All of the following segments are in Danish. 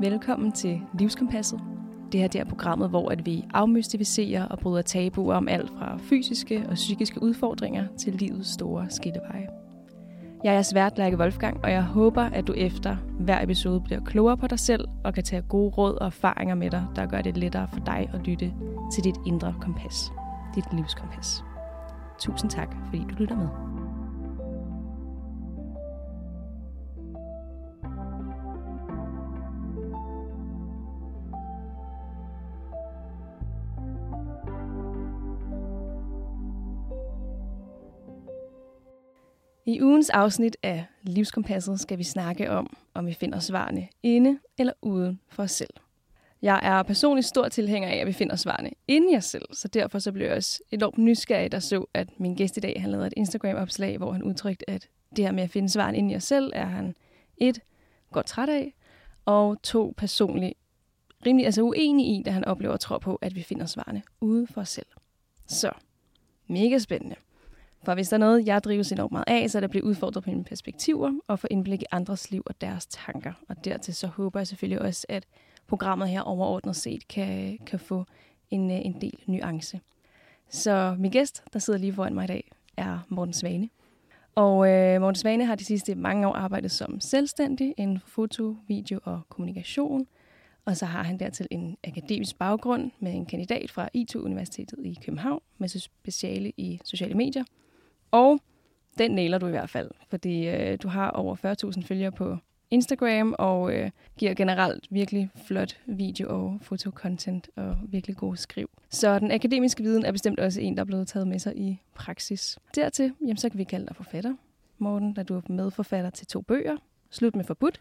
Velkommen til Livskompasset. Det her det er programmet, hvor at vi afmystificerer og bryder tabuer om alt fra fysiske og psykiske udfordringer til livets store skilleveje. Jeg er svært Lærke Wolfgang, og jeg håber, at du efter hver episode bliver klogere på dig selv og kan tage gode råd og erfaringer med dig, der gør det lettere for dig at lytte til dit indre kompas. Dit livskompas. Tusind tak, fordi du lytter med. I ugens afsnit af Livskompasset skal vi snakke om, om vi finder svarene inde eller uden for os selv. Jeg er personligt stor tilhænger af, at vi finder svarene inde i os selv, så derfor så blev jeg også enormt nysgerrig, der så, at min gæst i dag han lavede et Instagram-opslag, hvor han udtrykte, at det her med at finde svarene inde i os selv, er han et, godt træt af, og to, personligt rimelig altså uenig i, da han oplever og tror på, at vi finder svarene ude for os selv. Så, mega spændende. For hvis der er noget, jeg drives enormt meget af, så er det at blive udfordret på mine perspektiver og få indblik i andres liv og deres tanker. Og dertil så håber jeg selvfølgelig også, at programmet her overordnet set kan, kan få en, øh, en del nuance. Så min gæst, der sidder lige foran mig i dag, er Morten Svane. Og øh, Morten Svane har de sidste mange år arbejdet som selvstændig inden for foto, video og kommunikation. Og så har han dertil en akademisk baggrund med en kandidat fra IT Universitetet i København med speciale i sociale medier – og den næler du i hvert fald, fordi øh, du har over 40.000 følgere på Instagram og øh, giver generelt virkelig flot video- og fotocontent og virkelig god skriv. Så den akademiske viden er bestemt også en, der er blevet taget med sig i praksis. Dertil, jamen, så kan vi kalde dig forfatter, Morten, da du er medforfatter til to bøger. Slut med forbudt,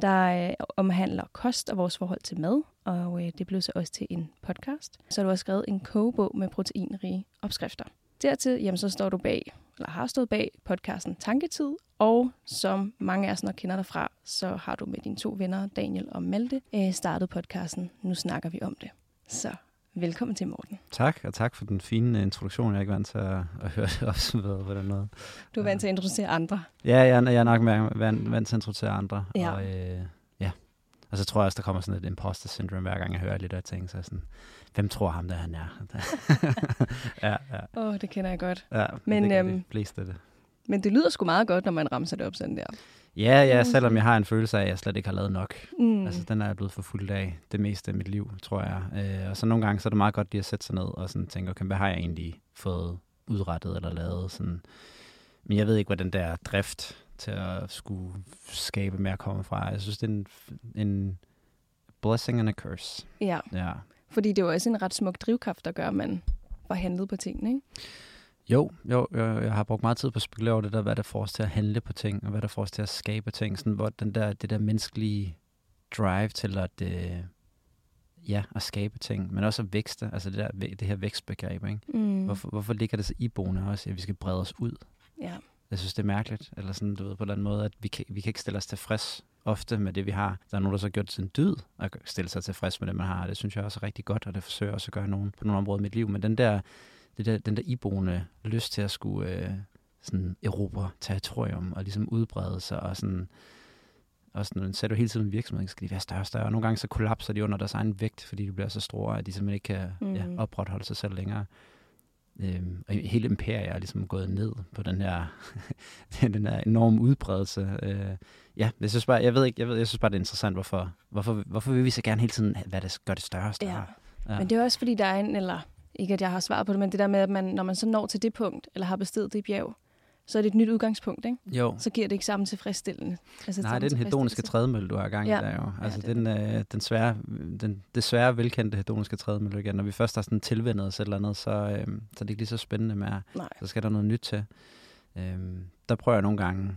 der øh, omhandler kost og vores forhold til mad, og øh, det blev så også til en podcast. Så har du også skrevet en kogebog med proteinrige opskrifter. Dertil, jamen, så står du bag eller har stået bag podcasten Tanketid, og som mange af os nok kender dig fra, så har du med dine to venner, Daniel og Malte, øh, startet podcasten Nu snakker vi om det. Så velkommen til, Morten. Tak, og tak for den fine introduktion. Jeg er ikke vant til at, at høre det opsummeret på den måde. Du er vant til at introducere andre. Ja, jeg, jeg er nok vant, vant til at introducere andre. Ja. Og, øh, ja. og så tror jeg også, der kommer sådan et imposter syndrome, hver gang jeg hører lidt af ting. Så sådan, hvem tror ham, der han er? ja, ja. Åh, oh, det kender jeg godt. Ja, men, det øhm, de det. Men det lyder sgu meget godt, når man rammer det op sådan der. Ja, ja, selvom jeg har en følelse af, at jeg slet ikke har lavet nok. Mm. Altså, den er jeg blevet for fuld af det meste af mit liv, tror jeg. Øh, og så nogle gange, så er det meget godt lige at sætte sig ned og sådan tænke, okay, hvad har jeg egentlig fået udrettet eller lavet? Sådan. Men jeg ved ikke, hvad den der drift til at skulle skabe mere kommer fra. Jeg synes, det er en, en blessing and a curse. Ja. ja. Fordi det er jo også en ret smuk drivkraft, der gør, at man får handlet på tingene, ikke? Jo, jo jeg, jeg har brugt meget tid på at spekulere over det der, hvad der får os til at handle på ting, og hvad der får os til at skabe ting. Sådan, hvor den der, det der menneskelige drive til at, øh, ja, at skabe ting, men også at vækste, altså det, der, det her vækstbegreb. Ikke? Mm. Hvorfor, hvorfor ligger det så iboende også, at vi skal brede os ud? Ja. Jeg synes, det er mærkeligt, eller sådan, du ved, på den måde, at vi kan, vi kan ikke stille os tilfreds ofte med det, vi har. Der er nogen, der så har gjort sin dyd at stille sig tilfreds med det, man har. Det synes jeg også er rigtig godt, og det forsøger også at gøre nogen på nogle områder i mit liv. Men den der, det der, den der iboende lyst til at skulle øh, sådan erobre territorium og ligesom udbrede sig og sådan og sådan, sætter jo hele tiden virksomheden, skal de være større og større. Og nogle gange så kollapser de under deres egen vægt, fordi de bliver så store, at de simpelthen ikke kan mm. ja, opretholde sig selv længere. Øhm, og hele imperiet er ligesom gået ned på den her, den her enorme udbredelse. Øh, ja, jeg synes bare, jeg ved ikke, jeg, ved, jeg synes bare, det er interessant, hvorfor, hvorfor, hvorfor vil vi så gerne hele tiden, hvad det gør det større og større? Ja. ja. Men det er også fordi, der er en, eller ikke at jeg har svaret på det, men det der med, at man, når man så når til det punkt, eller har bestedet det bjerg, så er det et nyt udgangspunkt, ikke? Jo. Så giver det ikke samme tilfredsstillende. Altså, Nej, det er den hedoniske trædemølle, du har gang i ja. der jo. Altså ja, den, øh, den, svære, den desværre velkendte hedoniske trædemølle igen. Når vi først har sådan tilvendet os et eller andet, så, øh, så er det ikke lige så spændende med, Nej. så skal der noget nyt til. Øh, der prøver jeg nogle gange,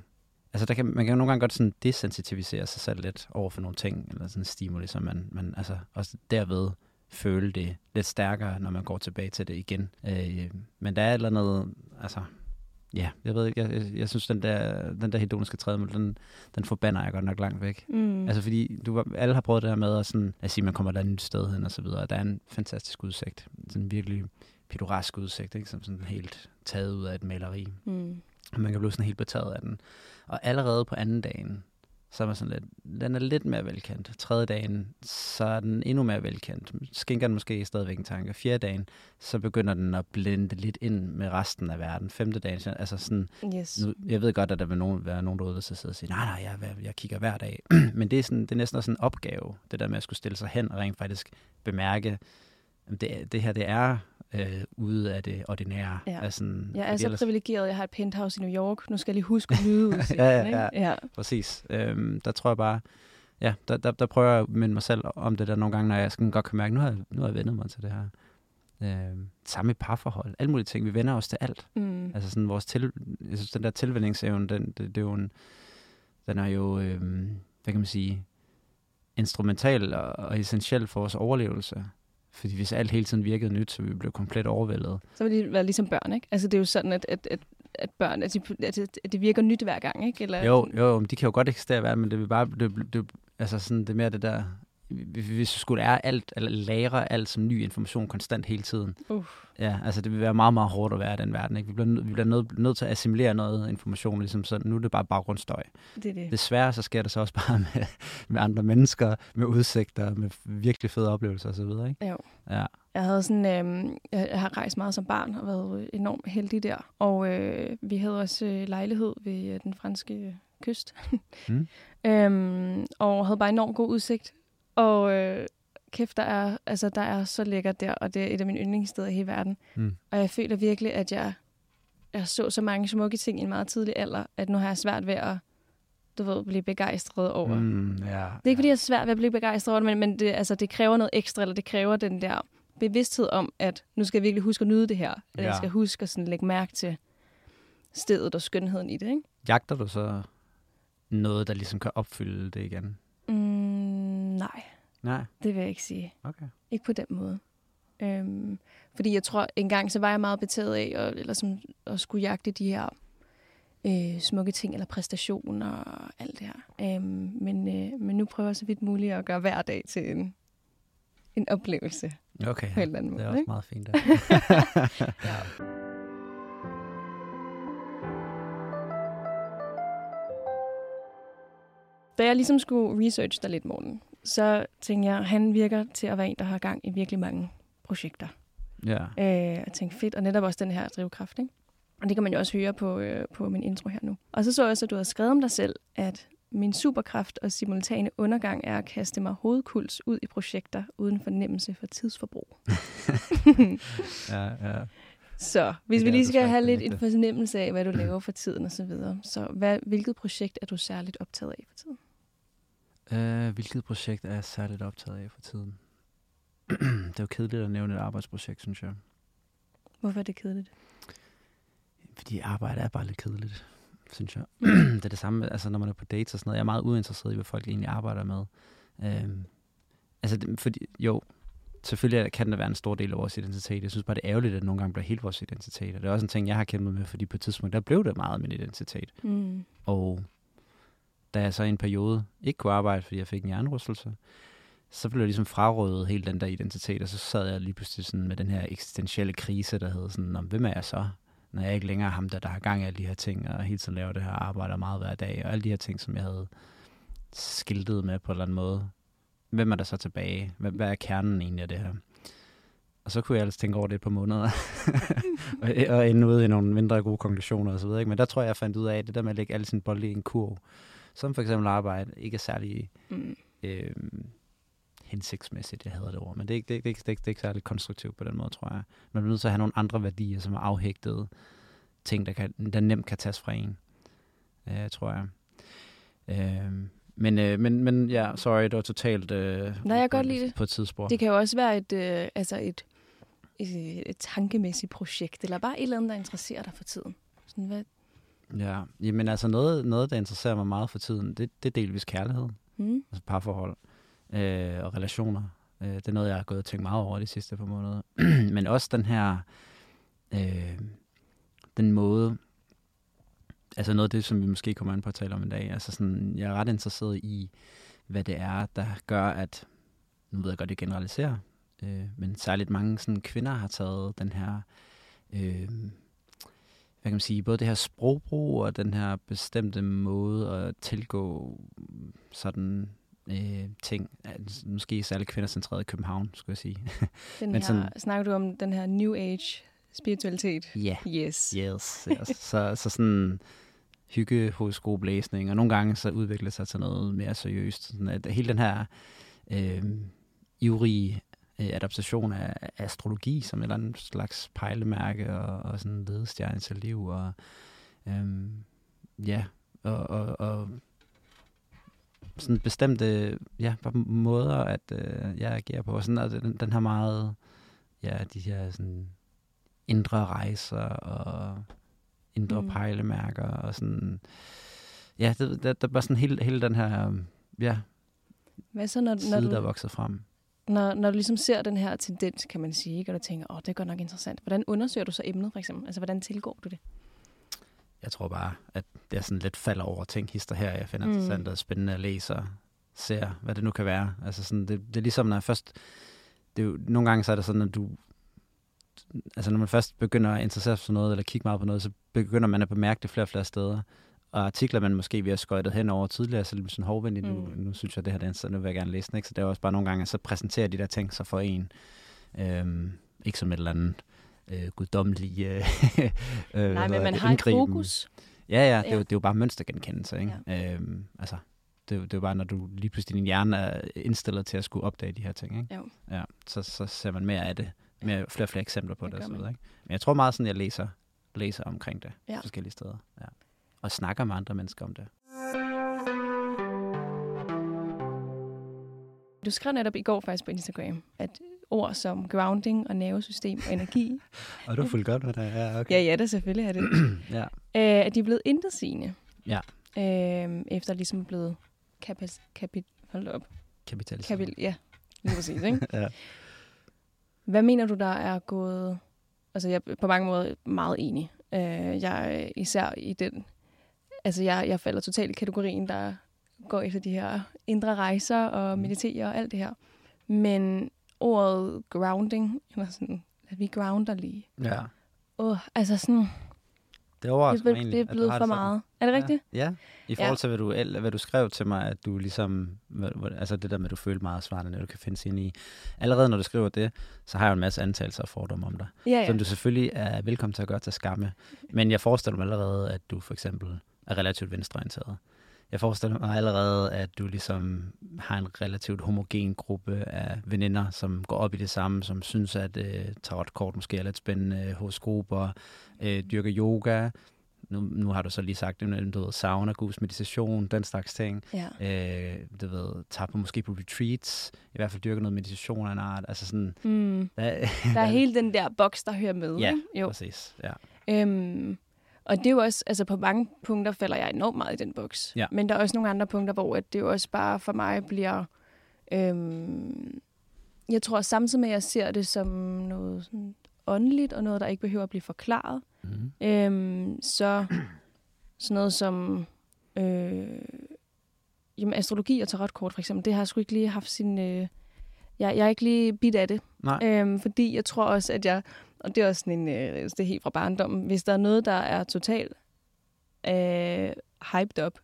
altså der kan, man kan jo nogle gange godt sådan desensitivisere sig selv lidt over for nogle ting, eller sådan stimuli, så man, man altså også derved føle det lidt stærkere, når man går tilbage til det igen. Øh, men der er et eller andet, altså ja, jeg ved ikke, jeg, jeg, jeg synes, den der, den der hedoniske trædemølle, den, den forbander jeg godt nok langt væk. Mm. Altså fordi du, alle har prøvet det her med at, sådan, at sige, at man kommer der et nyt sted hen og så videre. Der er en fantastisk udsigt. Sådan en virkelig pittoresk udsigt, ikke? som sådan helt taget ud af et maleri. Mm. Og man kan blive sådan helt betaget af den. Og allerede på anden dagen, så er man sådan lidt, den er lidt mere velkendt. Tredje dagen, så er den endnu mere velkendt. Skænker den måske stadigvæk en tanke. Fjerde dagen, så begynder den at blende lidt ind med resten af verden. Femte dagen, så- altså sådan, Yes. nu, jeg ved godt, at der vil nogen, være nogen derude, der så sidder og siger, nej, nej, jeg, jeg kigger hver dag. Men det er, sådan, det er næsten også en opgave, det der med at skulle stille sig hen og rent faktisk bemærke, at det, det her, det er øh, ude af det ordinære. Ja. Altså, Jeg er fordi så ellers- privilegeret, jeg har et penthouse i New York. Nu skal jeg lige huske at nyde udsigten, Ja, ja, ikke? ja. ja. Præcis. Øhm, der tror jeg bare, ja, der, der, der prøver jeg at minde mig selv om det der nogle gange, når jeg sådan godt kan mærke, nu har jeg, nu har jeg vendet mig til det her. Øhm, samme parforhold, alle mulige ting. Vi vender os til alt. Mm. Altså sådan vores til, jeg synes, den der tilvændingsevne, den, det, det er jo en, den er jo, øhm, hvad kan man sige, instrumental og, og essentiel for vores overlevelse. Fordi hvis alt hele tiden virkede nyt, så vi blev komplet overvældet. Så vil de være ligesom børn, ikke? Altså, det er jo sådan, at, at, at, at børn, at, de, at, det, at det virker nyt hver gang, ikke? Eller, Jo, jo, jo, men de kan jo godt eksistere i verden, men det vil bare, det, det, altså sådan, det er mere det der, hvis vi skulle lære alt, eller lære alt som ny information konstant hele tiden. Uh. Ja, altså det vil være meget, meget hårdt at være i den verden. Ikke? Vi bliver, vi bliver nødt, nødt til at assimilere noget information, ligesom sådan, nu er det bare baggrundsstøj. Det er det. Desværre så sker det så også bare med, med andre mennesker, med udsigter, med virkelig fede oplevelser osv. Ikke? Jo. Ja. Jeg havde sådan, øh, jeg jeg har rejst meget som barn og været enormt heldig der. Og øh, vi havde også øh, lejlighed ved øh, den franske kyst. Mm. øhm, og havde bare enormt god udsigt. Og øh, kæft, der er, altså, der er så lækkert der, og det er et af mine yndlingssteder i hele verden. Mm. Og jeg føler virkelig, at jeg, jeg så så mange smukke ting i en meget tidlig alder, at nu har jeg svært ved at du ved, blive begejstret over. Mm, ja, Det er ikke, fordi jeg er svært ved at blive begejstret over det, men, men det, altså, det kræver noget ekstra, eller det kræver den der bevidsthed om, at nu skal jeg virkelig huske at nyde det her. Eller Ja. jeg skal huske at sådan lægge mærke til stedet og skønheden i det, ikke? Jagter du så noget, der ligesom kan opfylde det igen? Nej, Nej, det vil jeg ikke sige. okay. Ikke på den måde. Øhm, fordi jeg tror, engang så var jeg meget betaget af at, eller som, at skulle jagte de her øh, smukke ting, eller præstationer og alt det her. Øhm, men, øh, men nu prøver jeg så vidt muligt at gøre hver dag til en, en oplevelse Okay, på en eller anden det måde. er også ikke? meget fint. Der. Ja. Da jeg ligesom skulle researche dig lidt, Morten, så tænkte jeg, at han virker til at være en, der har gang i virkelig mange projekter. ja. Øh, jeg tænkte fedt, og netop også den her drivkraft, ikke? Og det kan man jo også høre på, øh, på min intro her nu. Og så så jeg også, at du havde skrevet om dig selv, at min superkraft og simultane undergang er at kaste mig hovedkuls ud i projekter uden fornemmelse for tidsforbrug. ja, ja. Så hvis Det vi lige skal have lidt en fornemmelse af, hvad du laver for tiden og så videre. Så hvad, hvilket projekt er du særligt optaget af for tiden? Øh, hvilket projekt er jeg særligt optaget af for tiden? det er jo kedeligt at nævne et arbejdsprojekt, synes jeg. Hvorfor er det kedeligt? Fordi arbejde er bare lidt kedeligt, synes jeg. det er det samme, altså når man er på dates og sådan noget. Jeg er meget uinteresseret i, hvad folk egentlig arbejder med. Øhm, altså, det, fordi, jo, selvfølgelig kan det være en stor del af vores identitet. Jeg synes bare, det er ærgerligt, at det nogle gange bliver helt vores identitet. Og det er også en ting, jeg har kæmpet med, fordi på et tidspunkt, der blev det meget min identitet. Mm. Og da jeg så i en periode ikke kunne arbejde, fordi jeg fik en hjernerystelse, så blev jeg ligesom frarådet hele den der identitet, og så sad jeg lige pludselig sådan med den her eksistentielle krise, der hed sådan, om hvem er jeg så? Når jeg ikke længere er ham, der, der har gang i alle de her ting, og hele tiden laver det her arbejde meget hver dag, og alle de her ting, som jeg havde skiltet med på en eller anden måde. Hvem er der så tilbage? Hvad, er kernen egentlig af det her? Og så kunne jeg altså tænke over det et par måneder, og, og ende ud i nogle mindre gode konklusioner og så videre. Ikke? Men der tror jeg, jeg fandt ud af, at det der med at lægge alle sine bolde i en kurv, som for eksempel arbejde, ikke er særlig Mm. øh, hensigtsmæssigt, jeg hedder det ord, men det er, ikke, det, er, det, er, det, er, ikke- det er ikke særlig konstruktivt på den måde, tror jeg. Man bliver nødt til at have nogle andre værdier, som er afhægtede ting, der, kan, der nemt kan tages fra en, øh, tror jeg. Øh, men, øh, men, men ja, sorry, det var totalt øh, Nej, jeg kan godt lide det. på et tidsspor. Det kan jo også være et, øh, altså et, et, et tankemæssigt projekt, eller bare et eller andet, der interesserer dig for tiden. Sådan, hvad? Ja, jamen altså noget, noget, der interesserer mig meget for tiden, det, det er delvis kærlighed, Mm. altså parforhold øh, og relationer. Øh, det er noget, jeg har gået og tænkt meget over de sidste par måneder. Men også den her, øh, den måde, altså noget af det, som vi måske kommer ind på at tale om i dag, altså sådan, jeg er ret interesseret i, hvad det er, der gør, at, nu ved jeg godt, det generaliserer, øh, men særligt mange sådan, kvinder har taget den her, øh, hvad kan man sige, både det her sprogbrug og den her bestemte måde at tilgå sådan øh, ting, måske særligt kvindercentreret i København, skulle jeg sige. Den Men her, sådan, snakker du om den her New Age spiritualitet? Ja. Yeah. Yes. Yes, yes. så, så sådan hygge horoskoplæsning, og nogle gange så udvikler det sig til noget mere seriøst. Sådan at hele den her øh, ivrige øh, adaptation af, astrologi som et eller andet slags pejlemærke og, og sådan ledestjerne til liv og øh, ja, og, og, og sådan bestemte ja, måder at øh, jeg agerer på. Sådan, at den, den her meget, ja, de her sådan indre rejser og indre mm. pejlemærker og sådan, ja, det, der, der var sådan hele, hele den her, ja, Hvad så, når, side, når du, der vokset frem. Når, når du ligesom ser den her tendens, kan man sige, ikke, og du tænker, åh, det er godt nok interessant. Hvordan undersøger du så emnet, for eksempel? Altså, hvordan tilgår du det? Jeg tror bare, at det er sådan lidt falder over ting, hister her, jeg finder mm. interessant og spændende at læse og ser, hvad det nu kan være. Altså sådan, det, det er ligesom, når jeg først, det er jo, nogle gange så er det sådan, at du, altså når man først begynder at interessere sig for noget, eller kigge meget på noget, så begynder man at bemærke det flere og flere steder. Og artikler, man måske vi har skøjtet hen over tidligere, så er sådan hårdvendigt, mm. nu, nu synes jeg, det her er så nu vil jeg gerne læse den. Ikke? Så det er også bare nogle gange, så præsenterer de der ting sig for en. Øhm, ikke som et eller andet øh, guddommelig øh, øh, Nej, men man har et fokus. Ja, ja, det, ja. Er jo, det er jo bare mønstergenkendelse. Ikke? Ja. Øhm, altså, det, det er jo bare, når du lige pludselig din hjerne er indstillet til at skulle opdage de her ting. Ikke? Jo. Ja, så, så ser man mere af det med flere og flere eksempler på det. det og så videre, ikke? Men jeg tror meget sådan, jeg læser, læser omkring det ja. forskellige steder. Ja. Og snakker med andre mennesker om det. Du skrev netop i går faktisk på Instagram, at ord som grounding og nervesystem og energi... og du fuldt godt med det, ja, okay. Ja, ja, det selvfølgelig er det. ja. Øh, at de er blevet intetsigende. Ja. Øh, efter ligesom blevet kapas, kapit, hold op. Kapitaliseret. Kapi, ja, lige præcis, ikke? ja. Hvad mener du, der er gået... Altså, jeg er på mange måder meget enig. Øh, jeg er især i den... Altså, jeg, jeg falder totalt i kategorien, der går efter de her indre rejser og mm. mediterer og alt det her. Men ordet grounding, eller sådan, at vi grounder lige. Ja. Åh, altså sådan... Det overrasker mig egentlig, Det er blevet for meget. Er det ja. rigtigt? Ja. I forhold til, hvad du, hvad du skrev til mig, at du ligesom, altså det der med, at du føler meget svarende, når du kan finde sig ind i. Allerede når du skriver det, så har jeg en masse antagelser og fordomme om dig. Ja, ja. Som du selvfølgelig er velkommen til at gøre til skamme. Men jeg forestiller mig allerede, at du for eksempel er relativt venstreorienteret. Jeg forestiller mig allerede, at du ligesom har en relativt homogen gruppe af veninder, som går op i det samme, som synes, at øh, tarotkort måske er lidt spændende, grupper, øh, dyrker yoga, nu, nu har du så lige sagt, at du ved, sauna, gus, meditation, den slags ting. Ja. Øh, du ved, tager på måske på retreats, i hvert fald dyrker noget meditation af en art. Altså sådan, mm. der, der er hele den der boks, der hører med. Ja? Jo. præcis. Ja. Øhm, og det er jo også, altså på mange punkter falder jeg enormt meget i den boks. Ja. Men der er også nogle andre punkter, hvor at det jo også bare for mig bliver... Øhm, jeg tror samtidig med, at jeg ser det som noget sådan åndeligt, og noget, der ikke behøver at blive forklaret, mm. øhm, så sådan noget som... Øh, jamen, astrologi og tarotkort for eksempel, det har jeg sgu ikke lige haft sin... Øh, jeg, jeg er ikke lige bit af det. Nej. Øhm, fordi jeg tror også, at jeg og det er også sådan en, øh, det er helt fra barndommen, hvis der er noget, der er totalt øh, hyped up,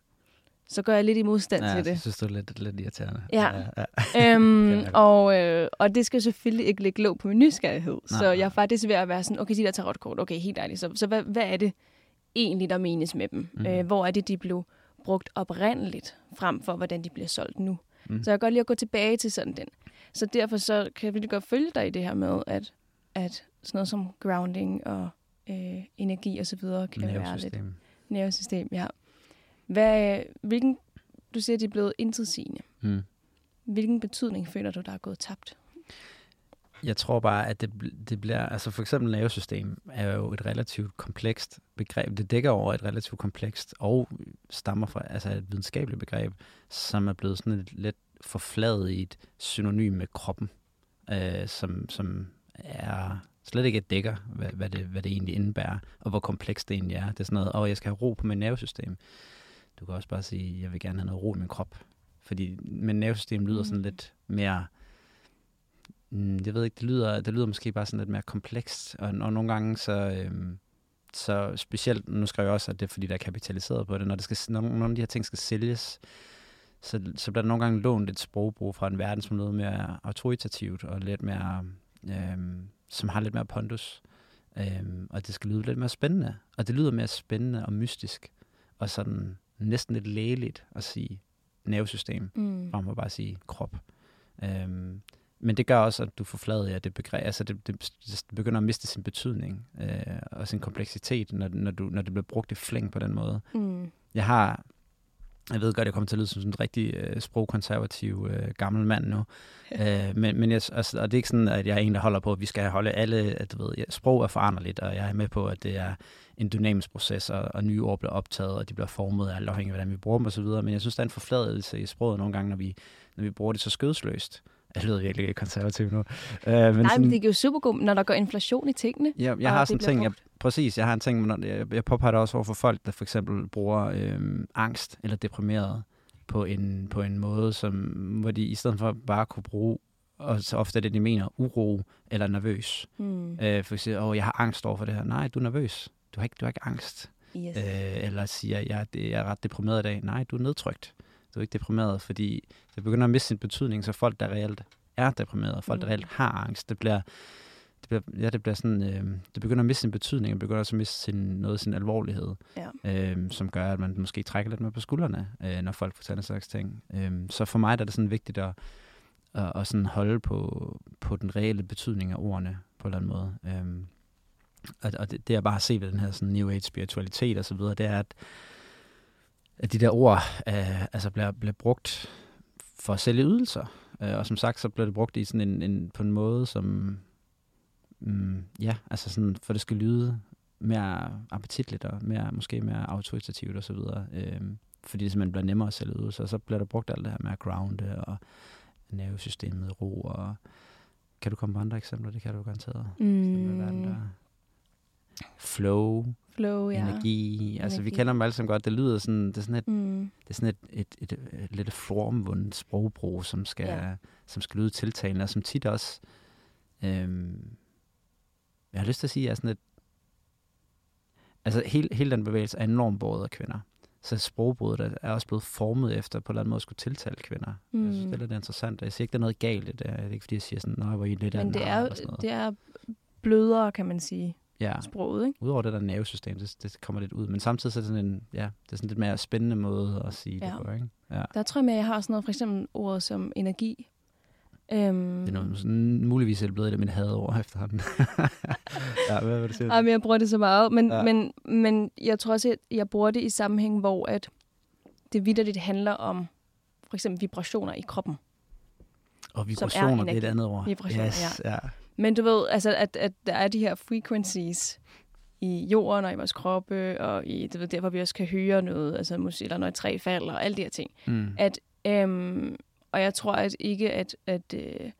så gør jeg lidt i modstand ja, til det. jeg synes, det er lidt, lidt irriterende. Ja, ja, ja. øhm, og, øh, og det skal selvfølgelig ikke lægge låg på min nysgerrighed. Nej, så jeg er faktisk ved at være sådan, okay, de der tarotkort, okay, helt ærligt. Så, så hvad, hvad er det egentlig, der menes med dem? Mm. Øh, hvor er det, de blev brugt oprindeligt, frem for hvordan de bliver solgt nu? Mm. Så jeg kan godt lide at gå tilbage til sådan den. Så derfor så kan jeg virkelig godt følge dig i det her med, at, at sådan noget som grounding og øh, energi og så videre kan være lidt nervesystem. Ja. Hvad, hvilken, du siger, at de er blevet intetsigende. Mm. Hvilken betydning føler du, der er gået tabt? Jeg tror bare, at det, det bliver, altså for eksempel nervesystem er jo et relativt komplekst begreb. Det dækker over et relativt komplekst og stammer fra altså et videnskabeligt begreb, som er blevet sådan lidt, lidt forfladet i et synonym med kroppen, øh, som, som er slet ikke dækker, hvad, hvad, det, hvad det egentlig indebærer, og hvor komplekst det egentlig er. Det er sådan noget, åh, oh, jeg skal have ro på mit nervesystem. Du kan også bare sige, jeg vil gerne have noget ro i min krop. Fordi mit nervesystem lyder sådan mm. lidt mere, mm, jeg ved ikke, det lyder, det lyder måske bare sådan lidt mere komplekst, og, og nogle gange så, øhm, så specielt, nu skriver jeg også, at det er fordi, der er kapitaliseret på det, når, det skal, når nogle af de her ting skal sælges, så, så bliver der nogle gange lånt et sprogbrug fra en verden, som er noget mere autoritativt og lidt mere, øhm, som har lidt mere pondus. Øhm, og det skal lyde lidt mere spændende. Og det lyder mere spændende og mystisk. Og sådan næsten lidt lægeligt at sige nervesystem, Mm. frem for bare at sige krop. Øhm, men det gør også, at du får flad af det begreb. Altså det, det, det begynder at miste sin betydning øh, og sin kompleksitet, når, når, du, når det bliver brugt i flæng på den måde. Mm. Jeg har, jeg ved godt, jeg kommer til at lyde som sådan en rigtig øh, sprogkonservativ øh, gammel mand nu, øh, men, men jeg, altså, og det er ikke sådan, at jeg er en, der holder på, at vi skal holde alle, at du ved, ja, sprog er foranderligt, og jeg er med på, at det er en dynamisk proces, og, og nye ord bliver optaget, og de bliver formet alt afhængig af, hvordan vi bruger dem osv., men jeg synes, der er en forfladelse i sproget nogle gange, når vi, når vi bruger det så skødesløst. Jeg lyder virkelig ikke konservativ nu. Øh, men Nej, men det er jo super godt, når der går inflation i tingene. jeg, jeg har sådan en ting, jeg, præcis, jeg har en ting, når jeg, jeg påpeger det også over for folk, der for eksempel bruger øhm, angst eller deprimeret på en, på en måde, som, hvor de i stedet for bare kunne bruge, og så ofte er det, de mener, uro eller nervøs. Mm. Øh, for eksempel, åh, jeg har angst over for det her. Nej, du er nervøs. Du har ikke, du har ikke angst. Yes. Øh, eller siger, jeg, det, jeg er ret deprimeret i dag. Nej, du er nedtrykt. Du er ikke deprimeret, fordi det begynder at miste sin betydning, så folk, der reelt er deprimeret, folk, der Mm. reelt har angst, det bliver, det bliver, ja, det bliver sådan, øh, det begynder at miste sin betydning, og begynder også at miste sin, noget af sin alvorlighed, Ja. øh, som gør, at man måske trækker lidt med på skuldrene, øh, når folk fortæller slags ting. Øh, så for mig der er det sådan vigtigt at, at, at sådan holde på, på den reelle betydning af ordene, på en eller anden måde. Øh, og, og det, det, jeg bare har set ved den her sådan New Age spiritualitet og så videre, det er, at, at de der ord øh, altså bliver, bliver brugt for at sælge ydelser. Øh, og som sagt, så bliver det brugt i sådan en, en, på en måde, som mm, ja, altså sådan, for det skal lyde mere appetitligt og mere, måske mere autoritativt og så videre. Øh, fordi det simpelthen bliver nemmere at sælge ydelser. Så bliver der brugt alt det her med at grounde og nervesystemet, ro og... Kan du komme på andre eksempler? Det kan du garanteret. Mm. Der? Flow, Flow, ja. energi. Altså, vi Energi. kender dem alle sammen godt. Det lyder sådan, det er sådan et, Mm. det er sådan et, et, et, et, et lidt formvundet sprogbrug, som skal, Ja. som skal lyde tiltalende, og som tit også, øhm, jeg har lyst til at sige, er sådan et, altså hele, hele den bevægelse er enormt båret af kvinder. Så sprogbruget er- også blevet formet efter på en eller anden måde skulle tiltale kvinder. Mm. Jeg synes, Mm. det er lidt interessant. og Jeg siger ikke, der er noget galt i det. Det er ikke, fordi jeg siger sådan, nej, hvor I lidt Men en det er, det er blødere, kan man sige, Ja. sproget, ikke? Udover det der nervesystem, det, det kommer lidt ud. Men samtidig så er det sådan en, ja, det er sådan lidt mere spændende måde at sige Ja. det på, ikke? Ja. Der tror jeg mere, jeg har sådan noget, for eksempel ordet som energi. Øhm, Det er noget, sådan, muligvis er det blevet et af mine hadord efterhånden. ja, hvad vil du sige? Ej, men jeg bruger det så meget. Men, Ja. ja. men, men jeg tror også, at jeg bruger det i sammenhæng, hvor at det vidderligt handler om for eksempel vibrationer i kroppen. Og er vibrationer, det er et andet ord. Vibrationer, yes, ja. Men du ved, altså, at, at der er de her frequencies i jorden og i vores kroppe, og i, du ved, derfor vi også kan høre noget, altså musik, eller når et træ falder, og alle de her ting. Mm. At, øhm, og jeg tror at ikke, at, at, øh,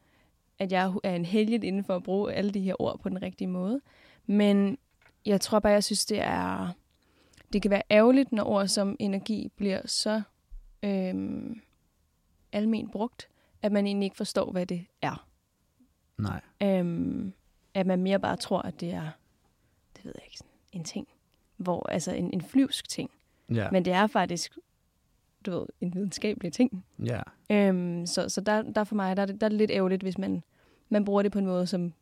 at jeg er en helgen inden for at bruge alle de her ord på den rigtige måde. Men jeg tror bare, jeg synes, det er... Det kan være ærgerligt, når ord som energi bliver så øhm, alment brugt, at man egentlig ikke forstår, hvad det er. Nej. Øhm, at man mere bare tror, at det er, det ved jeg ikke, sådan en ting. Hvor, altså en, en flyvsk ting. Ja. Men det er faktisk, du ved, en videnskabelig ting. ja. Øhm, så så der, der for mig, der, er der er det lidt ærgerligt, hvis man, man bruger det på en måde, som,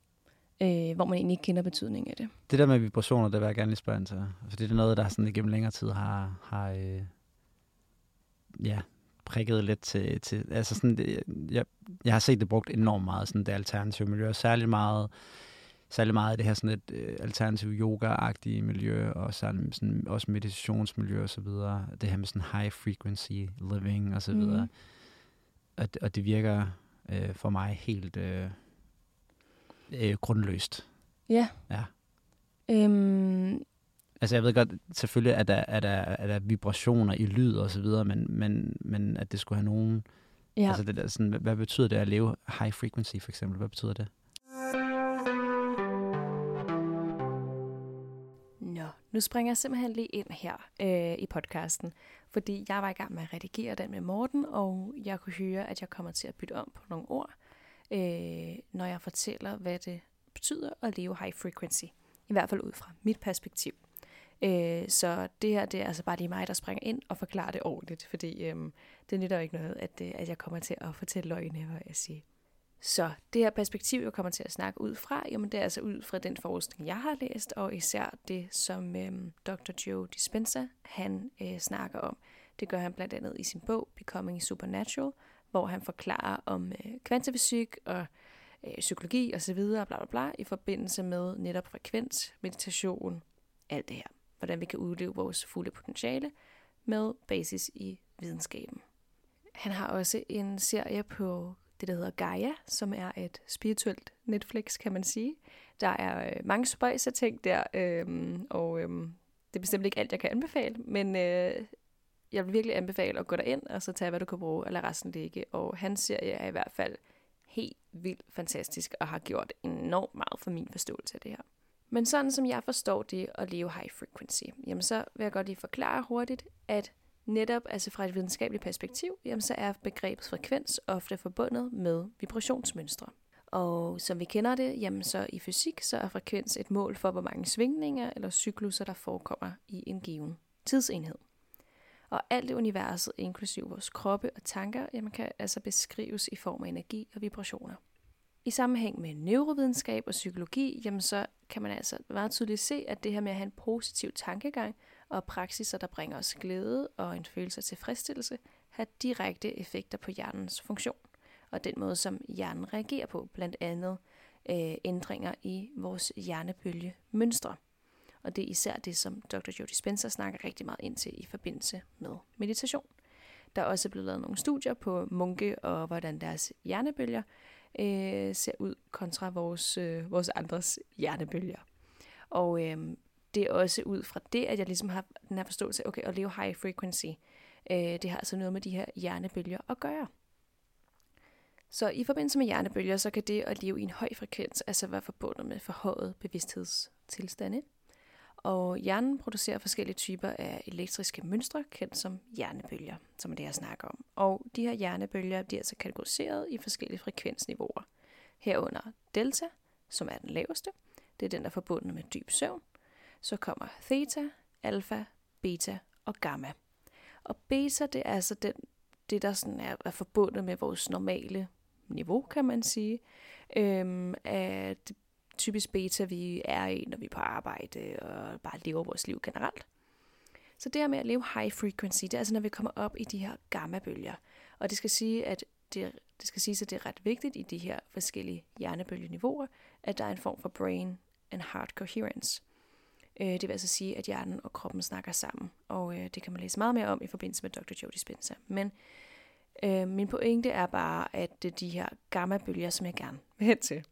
øh, hvor man egentlig ikke kender betydningen af det. Det der med vibrationer, det vil jeg gerne lige spørge ind til. For det er noget, der sådan igennem længere tid har, har øh, ja, prikket lidt til, til altså sådan, det, jeg, jeg har set det brugt enormt meget, sådan det alternative miljø, særligt meget, særligt meget det her sådan et øh, alternativ yoga-agtige miljø, og sådan, sådan, også meditationsmiljø og så videre. Det her med sådan high frequency living og så videre. Og, og det virker øh, for mig helt øh, øh, grundløst. Ja. Ja. Øhm, Altså jeg ved godt, selvfølgelig er der, er der, er der vibrationer i lyd og så videre, men, men, men at det skulle have nogen... ja. Altså det der, sådan, hvad, hvad betyder det at leve high frequency for eksempel? Hvad betyder det? Nå, nu springer jeg simpelthen lige ind her øh, i podcasten, fordi jeg var i gang med at redigere den med Morten, og jeg kunne høre, at jeg kommer til at bytte om på nogle ord, øh, når jeg fortæller, hvad det betyder at leve high frequency. I hvert fald ud fra mit perspektiv. Øh, så det her, det er altså bare lige mig, der springer ind og forklarer det ordentligt, fordi øh, det nytter ikke noget, at, øh, at jeg kommer til at fortælle løgne, hvad jeg siger. Så det her perspektiv, jeg kommer til at snakke ud fra, jamen det er altså ud fra den forskning, jeg har læst, og især det, som øh, Dr. Joe Dispenza, han øh, snakker om. Det gør han blandt andet i sin bog Becoming Supernatural, hvor han forklarer om øh, kvantefysik og øh, psykologi osv. Bla, bla, bla, i forbindelse med netop frekvens, meditation, alt det her. Hvordan vi kan udleve vores fulde potentiale med basis i videnskaben. Han har også en serie på det, der hedder Gaia, som er et spirituelt Netflix, kan man sige. Der er øh, mange spøjse ting der, øh, og øh, det er bestemt ikke alt, jeg kan anbefale, men øh, jeg vil virkelig anbefale at gå derind, og så tage, hvad du kan bruge, og lade resten ligge. Og hans serie er i hvert fald helt vildt fantastisk, og har gjort enormt meget for min forståelse af det her. Men sådan som jeg forstår det at leve high frequency, jamen så vil jeg godt lige forklare hurtigt, at netop altså fra et videnskabeligt perspektiv, jamen så er begrebet frekvens ofte forbundet med vibrationsmønstre. Og som vi kender det, jamen så i fysik, så er frekvens et mål for, hvor mange svingninger eller cykluser, der forekommer i en given tidsenhed. Og alt i universet, inklusive vores kroppe og tanker, jamen kan altså beskrives i form af energi og vibrationer. I sammenhæng med neurovidenskab og psykologi, jamen så kan man altså meget tydeligt se, at det her med at have en positiv tankegang og praksiser, der bringer os glæde og en følelse af tilfredsstillelse, har direkte effekter på hjernens funktion og den måde, som hjernen reagerer på, blandt andet øh, ændringer i vores hjernebølgemønstre. Og det er især det, som Dr. Joe Dispenza snakker rigtig meget ind til i forbindelse med meditation. Der er også blevet lavet nogle studier på munke og hvordan deres hjernebølger øh, ser ud kontra vores, øh, vores andres hjernebølger. Og øh, det er også ud fra det, at jeg ligesom har den her forståelse, okay, at leve high frequency, øh, det har altså noget med de her hjernebølger at gøre. Så i forbindelse med hjernebølger, så kan det at leve i en høj frekvens altså være forbundet med forhøjet bevidsthedstilstande. Og hjernen producerer forskellige typer af elektriske mønstre, kendt som hjernebølger, som er det, jeg snakker om. Og de her hjernebølger bliver altså kategoriseret i forskellige frekvensniveauer. Herunder delta, som er den laveste. Det er den, der er forbundet med dyb søvn. Så kommer theta, alfa, beta og gamma. Og beta, det er altså den, det, der sådan er, er forbundet med vores normale niveau, kan man sige. Øhm, at typisk beta, vi er i, når vi er på arbejde og bare lever vores liv generelt. Så det her med at leve high frequency, det er altså, når vi kommer op i de her gamma-bølger. Og det skal sige, at det, det skal sige, at det er ret vigtigt i de her forskellige hjernebølgeniveauer, at der er en form for brain and heart coherence. Øh, det vil altså sige, at hjernen og kroppen snakker sammen, og øh, det kan man læse meget mere om i forbindelse med Dr. Joe Dispenza. Men øh, min pointe er bare, at det er de her gamma-bølger, som jeg gerne vil hen til.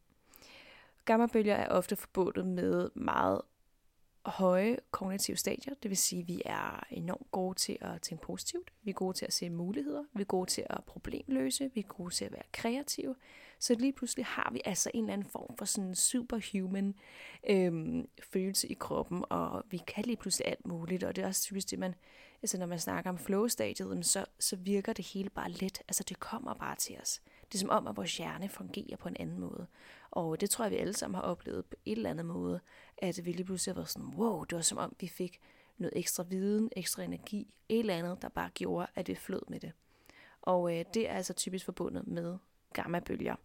Gammabølger er ofte forbundet med meget høje kognitive stadier, det vil sige, at vi er enormt gode til at tænke positivt, vi er gode til at se muligheder, vi er gode til at problemløse, vi er gode til at være kreative. Så lige pludselig har vi altså en eller anden form for sådan en superhuman øhm, følelse i kroppen, og vi kan lige pludselig alt muligt, og det er også typisk det, man, altså når man snakker om flow-stadiet, så, så virker det hele bare let, altså det kommer bare til os. Det er som om, at vores hjerne fungerer på en anden måde. Og det tror jeg, vi alle sammen har oplevet på et eller andet måde, at vi lige pludselig har været sådan, wow, det var som om, vi fik noget ekstra viden, ekstra energi, et eller andet, der bare gjorde, at vi flød med det. Og øh, det er altså typisk forbundet med gammabølger.